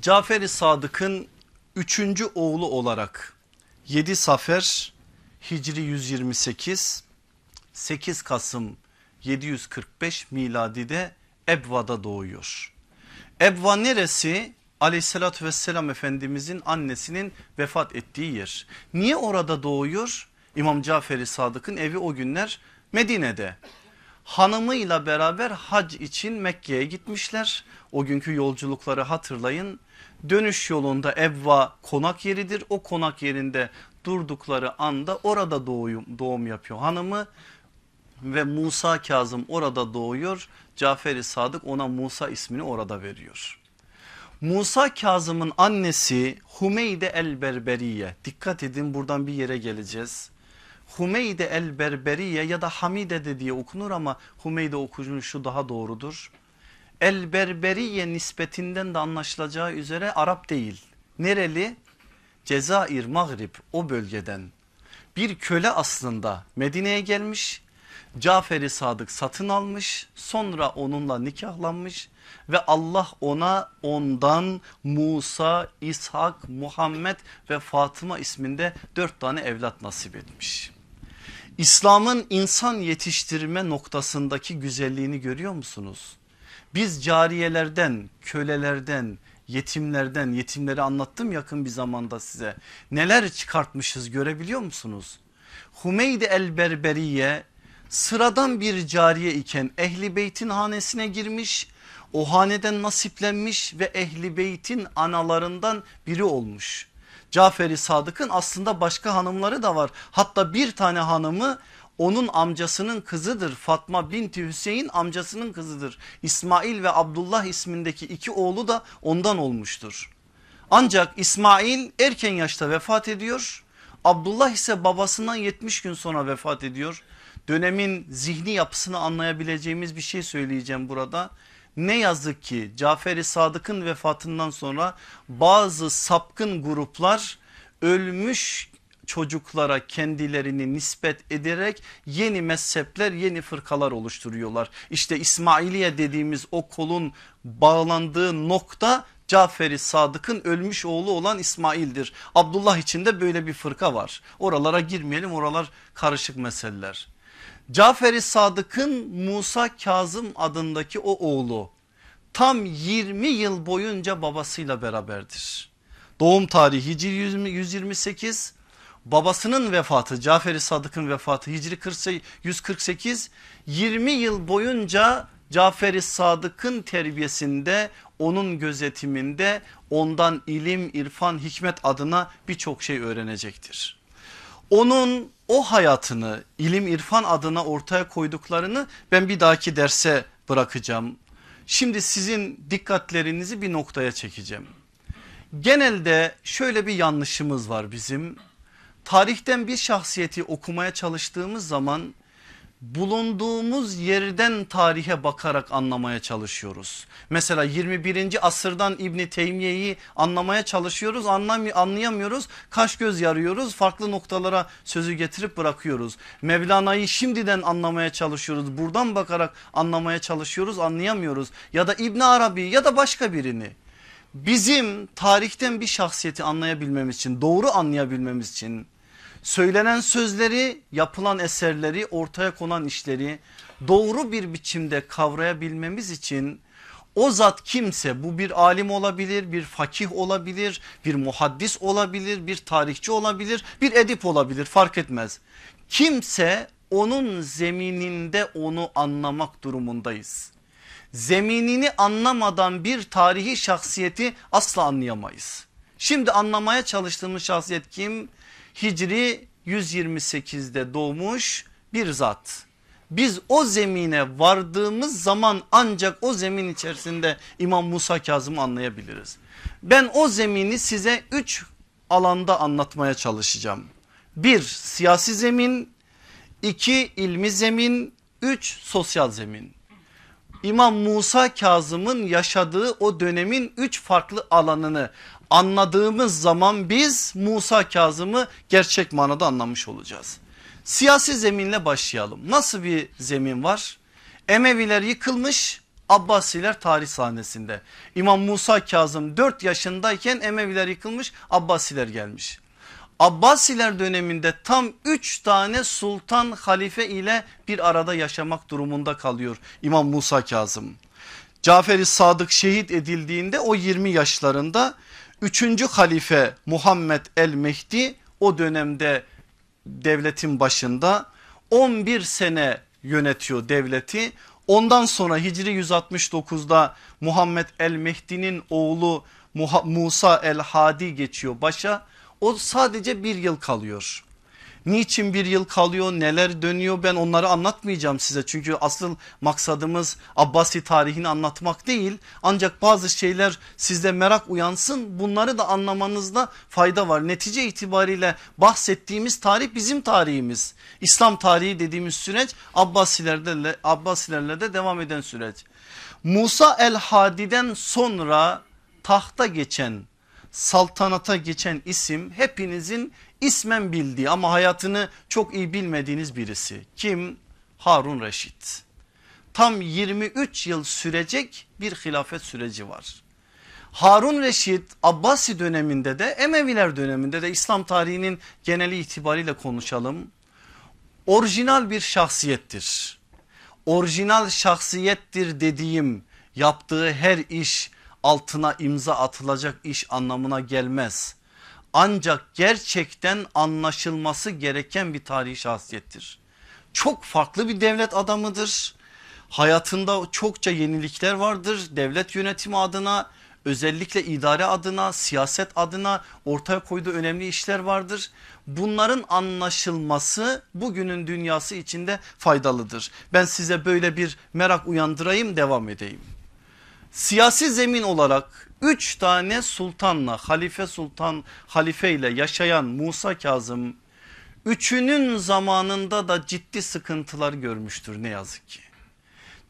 Cafer-i Sadık'ın üçüncü oğlu olarak 7 Safer Hicri 128 8 Kasım 745 miladide Ebva'da doğuyor. Ebva neresi? Aleyhissalatü vesselam Efendimizin annesinin vefat ettiği yer. Niye orada doğuyor? İmam Cafer-i Sadık'ın evi o günler Medine'de. Hanımıyla beraber hac için Mekke'ye gitmişler. O günkü yolculukları hatırlayın. Dönüş yolunda Evva konak yeridir. O konak yerinde durdukları anda orada doğum, doğum yapıyor hanımı ve Musa Kazım orada doğuyor. Cafer-i Sadık ona Musa ismini orada veriyor. Musa Kazım'ın annesi Humeyde el Berberiye dikkat edin buradan bir yere geleceğiz. Humeyde el Berberiye ya da Hamide de diye okunur ama Humeyde okunuşu daha doğrudur. El Berberiye nispetinden de anlaşılacağı üzere Arap değil. Nereli? Cezayir, Mağrib o bölgeden. Bir köle aslında Medine'ye gelmiş. Cafer-i Sadık satın almış sonra onunla nikahlanmış ve Allah ona ondan Musa, İshak, Muhammed ve Fatıma isminde dört tane evlat nasip etmiş. İslam'ın insan yetiştirme noktasındaki güzelliğini görüyor musunuz? Biz cariyelerden, kölelerden, yetimlerden, yetimleri anlattım yakın bir zamanda size. Neler çıkartmışız görebiliyor musunuz? Humeyde el Berberiye sıradan bir cariye iken ehli beytin hanesine girmiş o haneden nasiplenmiş ve ehli beytin analarından biri olmuş. Caferi Sadık'ın aslında başka hanımları da var. Hatta bir tane hanımı onun amcasının kızıdır. Fatma binti Hüseyin amcasının kızıdır. İsmail ve Abdullah ismindeki iki oğlu da ondan olmuştur. Ancak İsmail erken yaşta vefat ediyor. Abdullah ise babasından 70 gün sonra vefat ediyor. Dönemin zihni yapısını anlayabileceğimiz bir şey söyleyeceğim burada. Ne yazık ki Cafer-i Sadık'ın vefatından sonra bazı sapkın gruplar ölmüş çocuklara kendilerini nispet ederek yeni mezhepler yeni fırkalar oluşturuyorlar. İşte İsmailiye dediğimiz o kolun bağlandığı nokta Cafer-i Sadık'ın ölmüş oğlu olan İsmail'dir. Abdullah için de böyle bir fırka var. Oralara girmeyelim oralar karışık meseleler. Cafer-i Sadık'ın Musa Kazım adındaki o oğlu tam 20 yıl boyunca babasıyla beraberdir. Doğum tarihi Hicri 128 babasının vefatı Cafer-i Sadık'ın vefatı Hicri 148 20 yıl boyunca Cafer-i Sadık'ın terbiyesinde onun gözetiminde ondan ilim irfan hikmet adına birçok şey öğrenecektir. Onun o hayatını ilim irfan adına ortaya koyduklarını ben bir dahaki derse bırakacağım. Şimdi sizin dikkatlerinizi bir noktaya çekeceğim. Genelde şöyle bir yanlışımız var bizim. Tarihten bir şahsiyeti okumaya çalıştığımız zaman bulunduğumuz yerden tarihe bakarak anlamaya çalışıyoruz. Mesela 21. asırdan İbni Teymiye'yi anlamaya çalışıyoruz anlayamıyoruz. Kaş göz yarıyoruz farklı noktalara sözü getirip bırakıyoruz. Mevlana'yı şimdiden anlamaya çalışıyoruz buradan bakarak anlamaya çalışıyoruz anlayamıyoruz. Ya da İbni Arabi ya da başka birini. Bizim tarihten bir şahsiyeti anlayabilmemiz için doğru anlayabilmemiz için söylenen sözleri yapılan eserleri ortaya konan işleri doğru bir biçimde kavrayabilmemiz için O zat kimse bu bir alim olabilir, bir fakih olabilir, bir muhaddis olabilir, bir tarihçi olabilir, bir edip olabilir fark etmez. Kimse onun zemininde onu anlamak durumundayız. Zeminini anlamadan bir tarihi şahsiyeti asla anlayamayız. Şimdi anlamaya çalıştığımız şahsiyet kim? Hicri 128'de doğmuş bir zat. Biz o zemine vardığımız zaman ancak o zemin içerisinde İmam Musa Kazım'ı anlayabiliriz. Ben o zemini size üç alanda anlatmaya çalışacağım. Bir siyasi zemin, iki ilmi zemin, üç sosyal zemin. İmam Musa Kazım'ın yaşadığı o dönemin üç farklı alanını anladığımız zaman biz Musa Kazım'ı gerçek manada anlamış olacağız. Siyasi zeminle başlayalım. Nasıl bir zemin var? Emeviler yıkılmış Abbasiler tarih sahnesinde. İmam Musa Kazım 4 yaşındayken Emeviler yıkılmış Abbasiler gelmiş. Abbasiler döneminde tam 3 tane sultan halife ile bir arada yaşamak durumunda kalıyor İmam Musa Kazım. Cafer-i Sadık şehit edildiğinde o 20 yaşlarında 3. halife Muhammed el Mehdi o dönemde devletin başında 11 sene yönetiyor devleti. Ondan sonra Hicri 169'da Muhammed el Mehdi'nin oğlu Musa el Hadi geçiyor başa. O sadece bir yıl kalıyor. Niçin bir yıl kalıyor neler dönüyor ben onları anlatmayacağım size. Çünkü asıl maksadımız Abbasi tarihini anlatmak değil. Ancak bazı şeyler sizde merak uyansın bunları da anlamanızda fayda var. Netice itibariyle bahsettiğimiz tarih bizim tarihimiz. İslam tarihi dediğimiz süreç Abbasilerle, Abbasilerle de devam eden süreç. Musa el Hadi'den sonra tahta geçen saltanata geçen isim hepinizin ismen bildiği ama hayatını çok iyi bilmediğiniz birisi. Kim? Harun Reşit. Tam 23 yıl sürecek bir hilafet süreci var. Harun Reşit Abbasi döneminde de Emeviler döneminde de İslam tarihinin geneli itibariyle konuşalım. Orijinal bir şahsiyettir. Orijinal şahsiyettir dediğim yaptığı her iş altına imza atılacak iş anlamına gelmez ancak gerçekten anlaşılması gereken bir tarihi şahsiyettir. Çok farklı bir devlet adamıdır. Hayatında çokça yenilikler vardır. Devlet yönetimi adına özellikle idare adına siyaset adına ortaya koyduğu önemli işler vardır. Bunların anlaşılması bugünün dünyası içinde faydalıdır. Ben size böyle bir merak uyandırayım devam edeyim. Siyasi zemin olarak 3 tane sultanla halife sultan halife ile yaşayan Musa Kazım üçünün zamanında da ciddi sıkıntılar görmüştür ne yazık ki.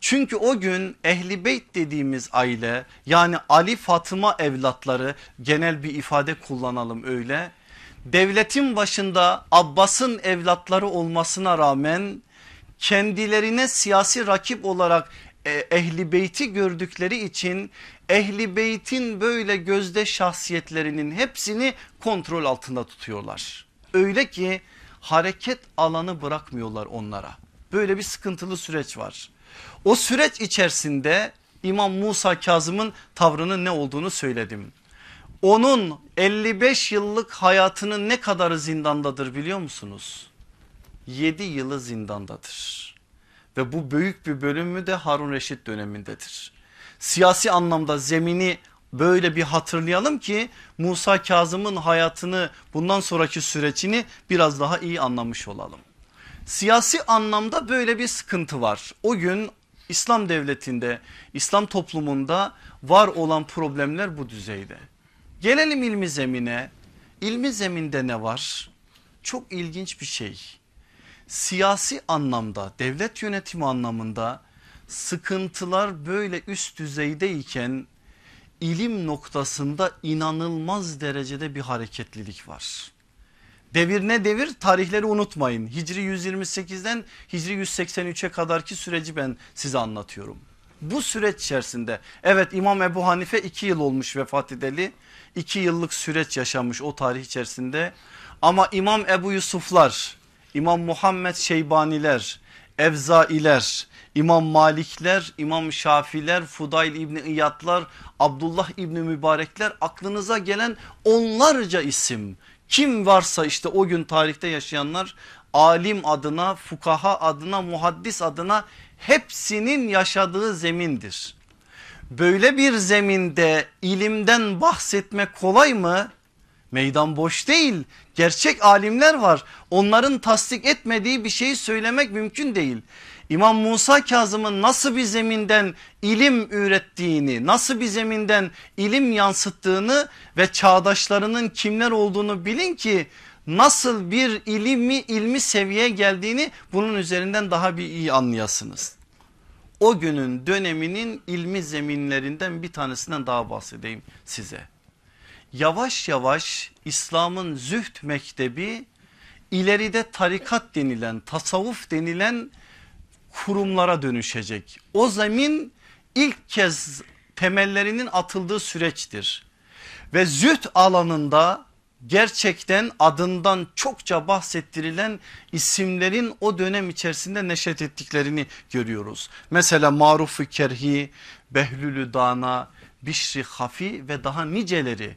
Çünkü o gün ehli beyt dediğimiz aile yani Ali Fatıma evlatları genel bir ifade kullanalım öyle. Devletin başında Abbas'ın evlatları olmasına rağmen kendilerine siyasi rakip olarak ehli beyti gördükleri için ehli beytin böyle gözde şahsiyetlerinin hepsini kontrol altında tutuyorlar. Öyle ki hareket alanı bırakmıyorlar onlara. Böyle bir sıkıntılı süreç var. O süreç içerisinde İmam Musa Kazım'ın tavrının ne olduğunu söyledim. Onun 55 yıllık hayatının ne kadarı zindandadır biliyor musunuz? 7 yılı zindandadır. Ve bu büyük bir bölümü de Harun Reşit dönemindedir siyasi anlamda zemini böyle bir hatırlayalım ki Musa Kazım'ın hayatını bundan sonraki sürecini biraz daha iyi anlamış olalım. Siyasi anlamda böyle bir sıkıntı var. O gün İslam devletinde, İslam toplumunda var olan problemler bu düzeyde. Gelelim ilmi zemine. İlmi zeminde ne var? Çok ilginç bir şey. Siyasi anlamda, devlet yönetimi anlamında sıkıntılar böyle üst düzeydeyken ilim noktasında inanılmaz derecede bir hareketlilik var. Devir ne devir tarihleri unutmayın. Hicri 128'den Hicri 183'e kadarki süreci ben size anlatıyorum. Bu süreç içerisinde evet İmam Ebu Hanife 2 yıl olmuş vefat edeli. 2 yıllık süreç yaşamış o tarih içerisinde. Ama İmam Ebu Yusuflar, İmam Muhammed Şeybaniler, Evzailer, İmam Malikler, İmam Şafiler, Fudayl İbni İyadlar, Abdullah İbni Mübarekler aklınıza gelen onlarca isim. Kim varsa işte o gün tarihte yaşayanlar alim adına, fukaha adına, muhaddis adına hepsinin yaşadığı zemindir. Böyle bir zeminde ilimden bahsetmek kolay mı? Meydan boş değil. Gerçek alimler var. Onların tasdik etmediği bir şeyi söylemek mümkün değil. İmam Musa Kazım'ın nasıl bir zeminden ilim ürettiğini, nasıl bir zeminden ilim yansıttığını ve çağdaşlarının kimler olduğunu bilin ki nasıl bir ilmi ilmi seviyeye geldiğini bunun üzerinden daha bir iyi anlayasınız. O günün döneminin ilmi zeminlerinden bir tanesinden daha bahsedeyim size. Yavaş yavaş İslam'ın züht mektebi ileride tarikat denilen tasavvuf denilen kurumlara dönüşecek. O zemin ilk kez temellerinin atıldığı süreçtir. Ve züht alanında gerçekten adından çokça bahsettirilen isimlerin o dönem içerisinde neşet ettiklerini görüyoruz. Mesela Maruf-u Kerhi, Behlülü Dana, Bişri Hafi ve daha niceleri.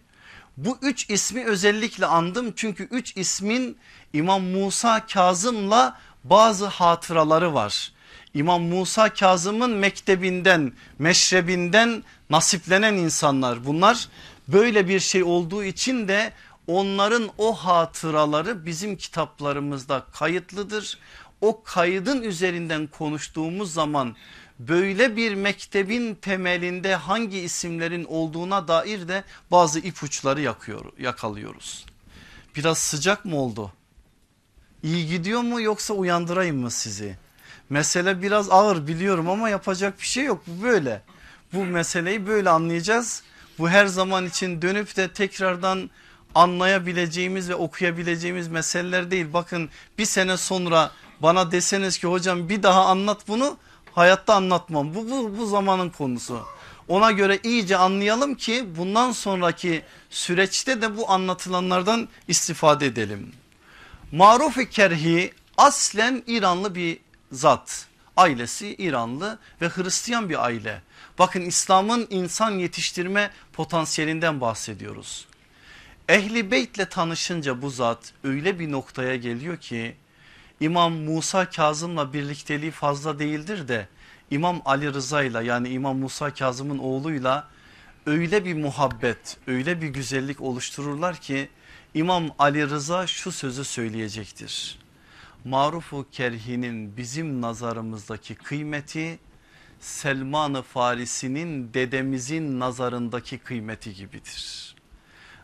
Bu üç ismi özellikle andım çünkü üç ismin İmam Musa Kazım'la bazı hatıraları var. İmam Musa Kazım'ın mektebinden, meşrebinden nasiplenen insanlar bunlar. Böyle bir şey olduğu için de onların o hatıraları bizim kitaplarımızda kayıtlıdır. O kaydın üzerinden konuştuğumuz zaman böyle bir mektebin temelinde hangi isimlerin olduğuna dair de bazı ipuçları yakıyor, yakalıyoruz. Biraz sıcak mı oldu? İyi gidiyor mu yoksa uyandırayım mı sizi? Mesele biraz ağır biliyorum ama yapacak bir şey yok bu böyle. Bu meseleyi böyle anlayacağız. Bu her zaman için dönüp de tekrardan anlayabileceğimiz ve okuyabileceğimiz meseleler değil. Bakın bir sene sonra bana deseniz ki hocam bir daha anlat bunu hayatta anlatmam. Bu, bu, bu zamanın konusu. Ona göre iyice anlayalım ki bundan sonraki süreçte de bu anlatılanlardan istifade edelim. Maruf-i Kerhi aslen İranlı bir zat. Ailesi İranlı ve Hristiyan bir aile. Bakın İslam'ın insan yetiştirme potansiyelinden bahsediyoruz. Ehli Beyt'le tanışınca bu zat öyle bir noktaya geliyor ki İmam Musa Kazım'la birlikteliği fazla değildir de İmam Ali Rıza ile yani İmam Musa Kazım'ın oğluyla öyle bir muhabbet öyle bir güzellik oluştururlar ki İmam Ali Rıza şu sözü söyleyecektir. Marufu Kerhi'nin bizim nazarımızdaki kıymeti Selman-ı Farisi'nin dedemizin nazarındaki kıymeti gibidir.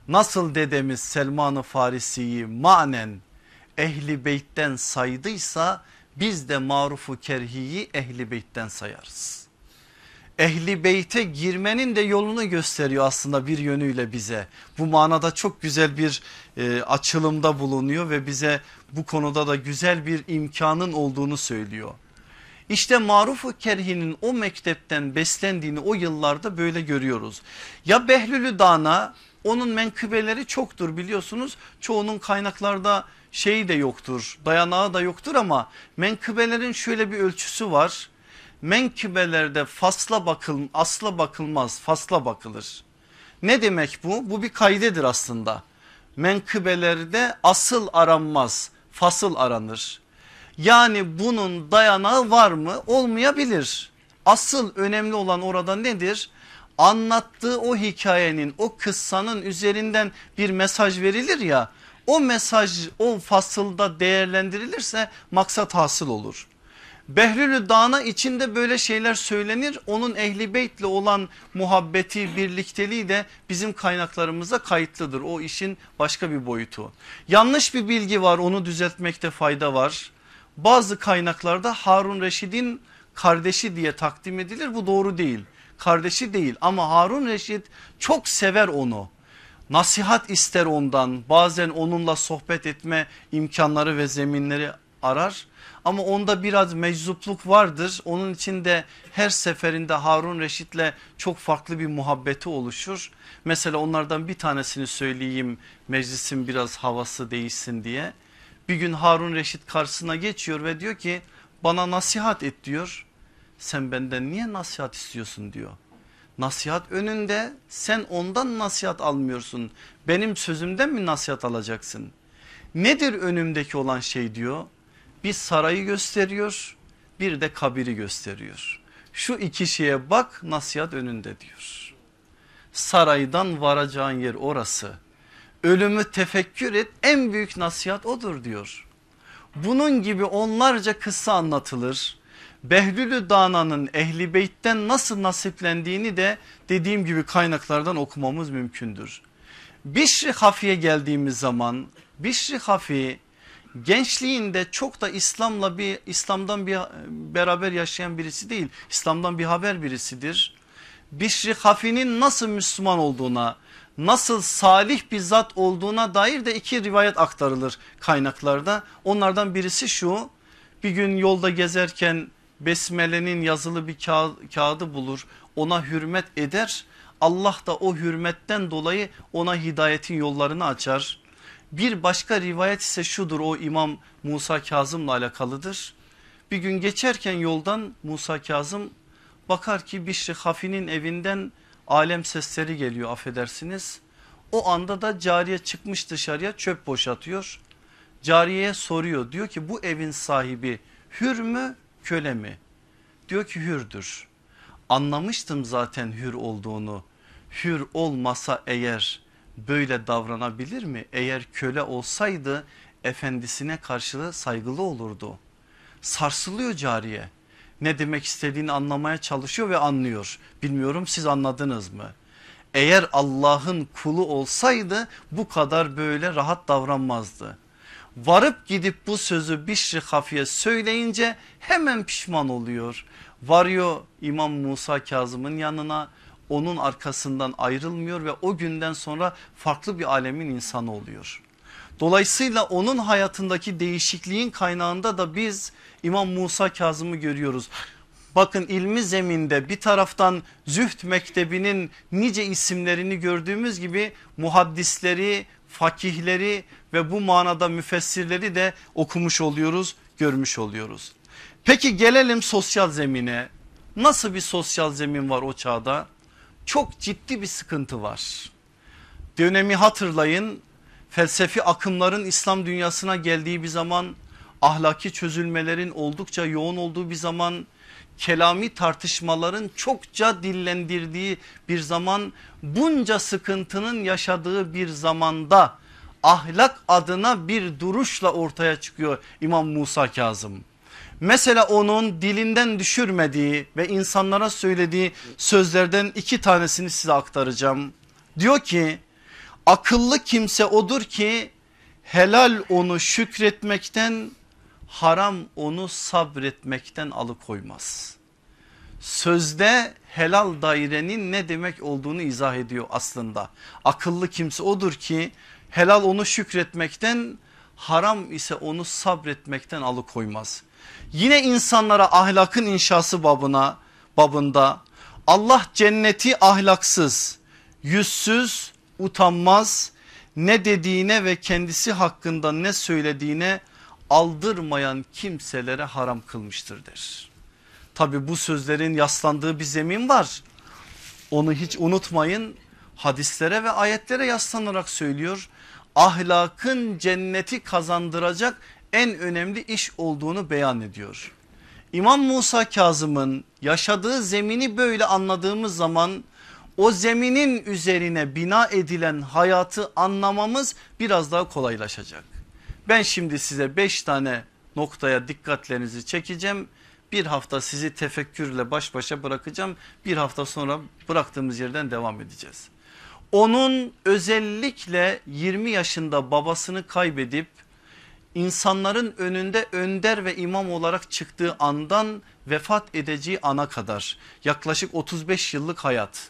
Nasıl dedemiz Selman-ı Farisi'yi manen ehli beytten saydıysa biz de marufu kerhiyi ehli beytten sayarız. Ehli beyte girmenin de yolunu gösteriyor aslında bir yönüyle bize. Bu manada çok güzel bir e, açılımda bulunuyor ve bize bu konuda da güzel bir imkanın olduğunu söylüyor. İşte marufu kerhinin o mektepten beslendiğini o yıllarda böyle görüyoruz. Ya Behlülü Dana onun menkıbeleri çoktur biliyorsunuz. Çoğunun kaynaklarda şeyi de yoktur dayanağı da yoktur ama menkıbelerin şöyle bir ölçüsü var. Menkıbelerde fasla bakıl, asla bakılmaz fasla bakılır. Ne demek bu? Bu bir kaydedir aslında. Menkıbelerde asıl aranmaz fasıl aranır. Yani bunun dayanağı var mı? Olmayabilir. Asıl önemli olan orada nedir? Anlattığı o hikayenin o kıssanın üzerinden bir mesaj verilir ya o mesaj o fasılda değerlendirilirse maksat hasıl olur. Behlülü Dana içinde böyle şeyler söylenir. Onun ehli beytle olan muhabbeti birlikteliği de bizim kaynaklarımızda kayıtlıdır. O işin başka bir boyutu. Yanlış bir bilgi var onu düzeltmekte fayda var. Bazı kaynaklarda Harun Reşid'in kardeşi diye takdim edilir bu doğru değil. Kardeşi değil ama Harun Reşid çok sever onu nasihat ister ondan bazen onunla sohbet etme imkanları ve zeminleri arar ama onda biraz meczupluk vardır onun için de her seferinde Harun Reşit'le çok farklı bir muhabbeti oluşur. Mesela onlardan bir tanesini söyleyeyim meclisin biraz havası değişsin diye. Bir gün Harun Reşit karşısına geçiyor ve diyor ki bana nasihat et diyor. Sen benden niye nasihat istiyorsun diyor. Nasihat önünde sen ondan nasihat almıyorsun. Benim sözümden mi nasihat alacaksın? Nedir önümdeki olan şey diyor. Bir sarayı gösteriyor bir de kabiri gösteriyor. Şu iki şeye bak nasihat önünde diyor. Saraydan varacağın yer orası. Ölümü tefekkür et en büyük nasihat odur diyor. Bunun gibi onlarca kıssa anlatılır. Behlülü Dana'nın Ehli Beyt'ten nasıl nasiplendiğini de dediğim gibi kaynaklardan okumamız mümkündür. Bişri Hafi'ye geldiğimiz zaman Bişri Hafi gençliğinde çok da İslam'la bir İslam'dan bir beraber yaşayan birisi değil. İslam'dan bir haber birisidir. Bişri Hafi'nin nasıl Müslüman olduğuna nasıl salih bir zat olduğuna dair de iki rivayet aktarılır kaynaklarda. Onlardan birisi şu bir gün yolda gezerken Besmele'nin yazılı bir kağıdı bulur ona hürmet eder. Allah da o hürmetten dolayı ona hidayetin yollarını açar. Bir başka rivayet ise şudur o İmam Musa Kazım'la alakalıdır. Bir gün geçerken yoldan Musa Kazım bakar ki Bişri Hafi'nin evinden alem sesleri geliyor affedersiniz. O anda da cariye çıkmış dışarıya çöp boşatıyor. Cariyeye soruyor diyor ki bu evin sahibi hür mü köle mi? Diyor ki hürdür. Anlamıştım zaten hür olduğunu. Hür olmasa eğer böyle davranabilir mi? Eğer köle olsaydı efendisine karşı saygılı olurdu. Sarsılıyor cariye. Ne demek istediğini anlamaya çalışıyor ve anlıyor. Bilmiyorum siz anladınız mı? Eğer Allah'ın kulu olsaydı bu kadar böyle rahat davranmazdı. Varıp gidip bu sözü Bişri Hafiye söyleyince hemen pişman oluyor. Varıyor İmam Musa Kazım'ın yanına onun arkasından ayrılmıyor ve o günden sonra farklı bir alemin insanı oluyor. Dolayısıyla onun hayatındaki değişikliğin kaynağında da biz İmam Musa Kazım'ı görüyoruz. Bakın ilmi zeminde bir taraftan Züht Mektebi'nin nice isimlerini gördüğümüz gibi muhaddisleri, fakihleri ve bu manada müfessirleri de okumuş oluyoruz, görmüş oluyoruz. Peki gelelim sosyal zemine. Nasıl bir sosyal zemin var o çağda? Çok ciddi bir sıkıntı var. Dönemi hatırlayın felsefi akımların İslam dünyasına geldiği bir zaman ahlaki çözülmelerin oldukça yoğun olduğu bir zaman kelami tartışmaların çokça dillendirdiği bir zaman bunca sıkıntının yaşadığı bir zamanda ahlak adına bir duruşla ortaya çıkıyor İmam Musa Kazım. Mesela onun dilinden düşürmediği ve insanlara söylediği sözlerden iki tanesini size aktaracağım. Diyor ki akıllı kimse odur ki helal onu şükretmekten haram onu sabretmekten alıkoymaz. Sözde helal dairenin ne demek olduğunu izah ediyor aslında. Akıllı kimse odur ki helal onu şükretmekten haram ise onu sabretmekten alıkoymaz. Yine insanlara ahlakın inşası babına babında Allah cenneti ahlaksız, yüzsüz, utanmaz, ne dediğine ve kendisi hakkında ne söylediğine aldırmayan kimselere haram kılmıştır der. Tabi bu sözlerin yaslandığı bir zemin var. Onu hiç unutmayın hadislere ve ayetlere yaslanarak söylüyor. Ahlakın cenneti kazandıracak en önemli iş olduğunu beyan ediyor. İmam Musa Kazım'ın yaşadığı zemini böyle anladığımız zaman o zeminin üzerine bina edilen hayatı anlamamız biraz daha kolaylaşacak. Ben şimdi size beş tane noktaya dikkatlerinizi çekeceğim. Bir hafta sizi tefekkürle baş başa bırakacağım. Bir hafta sonra bıraktığımız yerden devam edeceğiz. Onun özellikle 20 yaşında babasını kaybedip insanların önünde önder ve imam olarak çıktığı andan vefat edeceği ana kadar yaklaşık 35 yıllık hayat.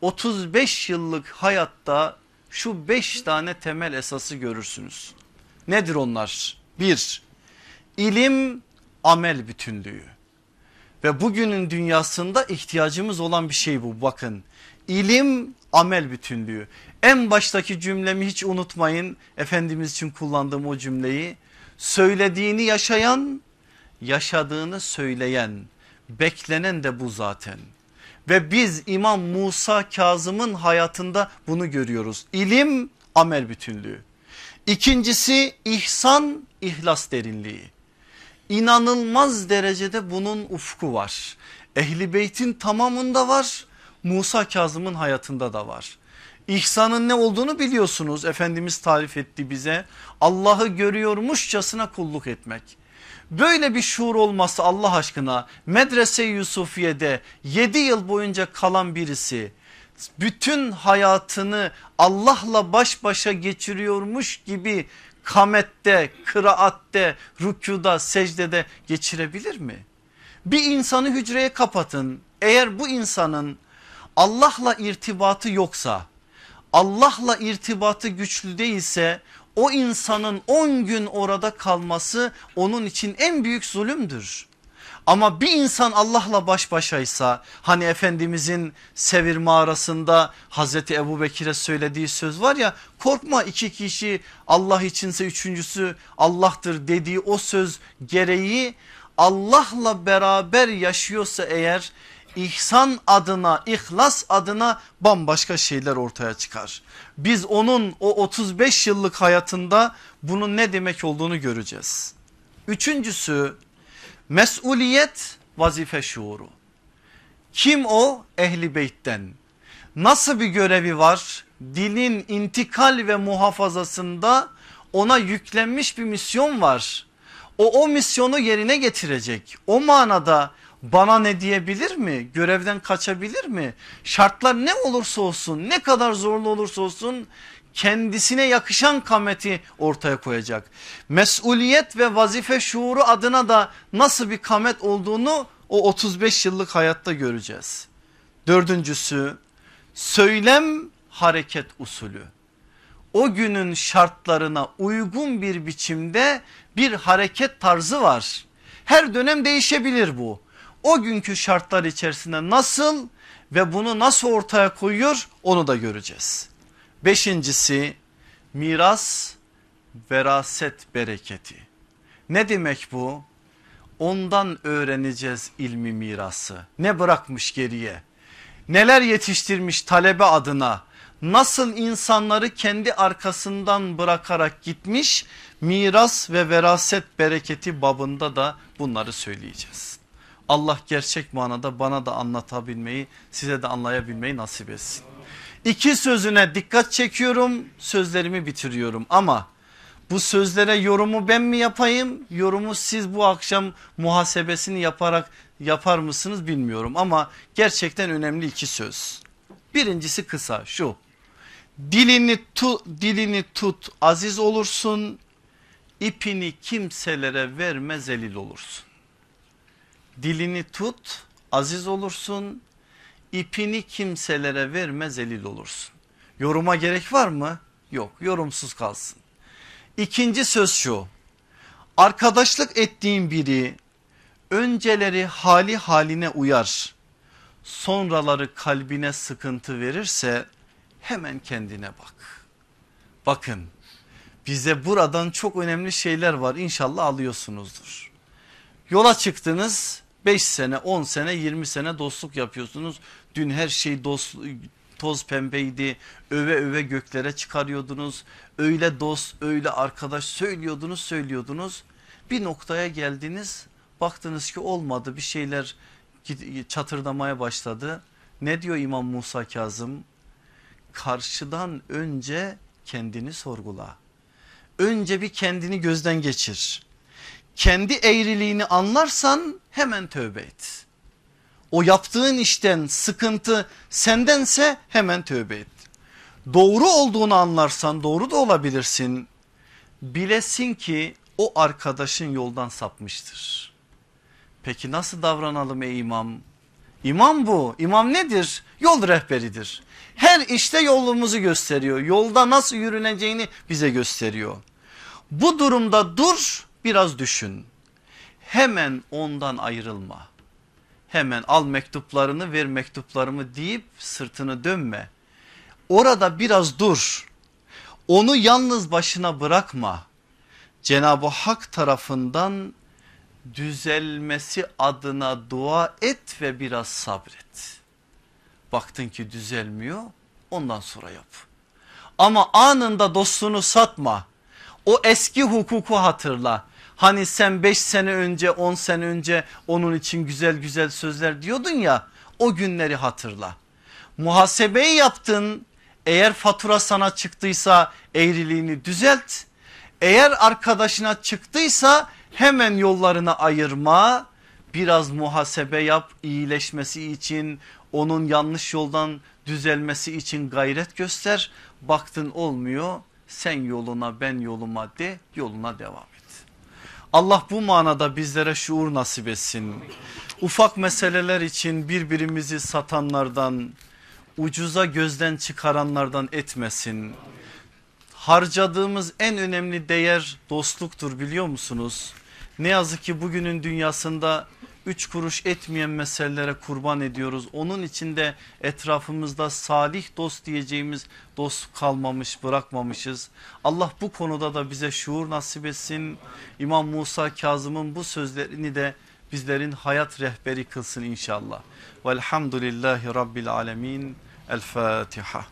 35 yıllık hayatta şu 5 tane temel esası görürsünüz. Nedir onlar? Bir, ilim amel bütünlüğü. Ve bugünün dünyasında ihtiyacımız olan bir şey bu bakın. İlim amel bütünlüğü. En baştaki cümlemi hiç unutmayın. Efendimiz için kullandığım o cümleyi. Söylediğini yaşayan, yaşadığını söyleyen beklenen de bu zaten. Ve biz İmam Musa Kazım'ın hayatında bunu görüyoruz. İlim amel bütünlüğü. İkincisi ihsan ihlas derinliği. İnanılmaz derecede bunun ufku var. Ehli beytin tamamında var. Musa Kazım'ın hayatında da var. İhsanın ne olduğunu biliyorsunuz Efendimiz tarif etti bize. Allah'ı görüyormuşçasına kulluk etmek. Böyle bir şuur olması Allah aşkına Medrese Yusufiye'de 7 yıl boyunca kalan birisi bütün hayatını Allah'la baş başa geçiriyormuş gibi kamette, kıraatte, rükuda, secdede geçirebilir mi? Bir insanı hücreye kapatın. Eğer bu insanın Allah'la irtibatı yoksa, Allah'la irtibatı güçlü değilse o insanın 10 gün orada kalması onun için en büyük zulümdür. Ama bir insan Allah'la baş başaysa hani Efendimizin Sevir mağarasında Hazreti Ebu Bekir'e söylediği söz var ya korkma iki kişi Allah içinse üçüncüsü Allah'tır dediği o söz gereği Allah'la beraber yaşıyorsa eğer ihsan adına ihlas adına bambaşka şeyler ortaya çıkar. Biz onun o 35 yıllık hayatında bunun ne demek olduğunu göreceğiz. Üçüncüsü mesuliyet vazife şuuru. Kim o? Ehli beytten. Nasıl bir görevi var? Dinin intikal ve muhafazasında ona yüklenmiş bir misyon var. O o misyonu yerine getirecek. O manada bana ne diyebilir mi? Görevden kaçabilir mi? Şartlar ne olursa olsun ne kadar zorlu olursa olsun kendisine yakışan kameti ortaya koyacak. Mesuliyet ve vazife şuuru adına da nasıl bir kamet olduğunu o 35 yıllık hayatta göreceğiz. Dördüncüsü söylem hareket usulü. O günün şartlarına uygun bir biçimde bir hareket tarzı var. Her dönem değişebilir bu. O günkü şartlar içerisinde nasıl ve bunu nasıl ortaya koyuyor onu da göreceğiz. Beşincisi miras veraset bereketi. Ne demek bu? Ondan öğreneceğiz ilmi mirası. Ne bırakmış geriye? Neler yetiştirmiş talebe adına? Nasıl insanları kendi arkasından bırakarak gitmiş? Miras ve veraset bereketi babında da bunları söyleyeceğiz. Allah gerçek manada bana da anlatabilmeyi size de anlayabilmeyi nasip etsin. İki sözüne dikkat çekiyorum sözlerimi bitiriyorum. Ama bu sözlere yorumu ben mi yapayım yorumu siz bu akşam muhasebesini yaparak yapar mısınız bilmiyorum. Ama gerçekten önemli iki söz. Birincisi kısa şu. Dilini, tu, dilini tut aziz olursun. İpini kimselere verme zelil olursun. Dilini tut aziz olursun ipini kimselere verme zelil olursun. Yoruma gerek var mı? Yok yorumsuz kalsın. İkinci söz şu arkadaşlık ettiğin biri önceleri hali haline uyar sonraları kalbine sıkıntı verirse hemen kendine bak. Bakın bize buradan çok önemli şeyler var inşallah alıyorsunuzdur. Yola çıktınız 5 sene 10 sene 20 sene dostluk yapıyorsunuz. Dün her şey dost, toz pembeydi öve öve göklere çıkarıyordunuz. Öyle dost öyle arkadaş söylüyordunuz söylüyordunuz. Bir noktaya geldiniz baktınız ki olmadı bir şeyler çatırdamaya başladı. Ne diyor İmam Musa Kazım? Karşıdan önce kendini sorgula. Önce bir kendini gözden geçir. Kendi eğriliğini anlarsan hemen tövbe et. O yaptığın işten sıkıntı sendense hemen tövbe et. Doğru olduğunu anlarsan doğru da olabilirsin. Bilesin ki o arkadaşın yoldan sapmıştır. Peki nasıl davranalım ey imam? İmam bu. İmam nedir? Yol rehberidir. Her işte yolumuzu gösteriyor. Yolda nasıl yürüneceğini bize gösteriyor. Bu durumda dur biraz düşün. Hemen ondan ayrılma. Hemen al mektuplarını ver mektuplarımı deyip sırtını dönme. Orada biraz dur. Onu yalnız başına bırakma. Cenab-ı Hak tarafından düzelmesi adına dua et ve biraz sabret. Baktın ki düzelmiyor ondan sonra yap. Ama anında dostunu satma. O eski hukuku hatırla. Hani sen 5 sene önce 10 sene önce onun için güzel güzel sözler diyordun ya o günleri hatırla. Muhasebeyi yaptın eğer fatura sana çıktıysa eğriliğini düzelt. Eğer arkadaşına çıktıysa hemen yollarını ayırma. Biraz muhasebe yap iyileşmesi için onun yanlış yoldan düzelmesi için gayret göster. Baktın olmuyor sen yoluna ben yoluma de yoluna devam. Allah bu manada bizlere şuur nasip etsin. Ufak meseleler için birbirimizi satanlardan ucuza gözden çıkaranlardan etmesin. Harcadığımız en önemli değer dostluktur biliyor musunuz? Ne yazık ki bugünün dünyasında üç kuruş etmeyen meselelere kurban ediyoruz. Onun içinde etrafımızda salih dost diyeceğimiz dost kalmamış bırakmamışız. Allah bu konuda da bize şuur nasip etsin. İmam Musa Kazım'ın bu sözlerini de bizlerin hayat rehberi kılsın inşallah. Velhamdülillahi Rabbil Alemin. El Fatiha.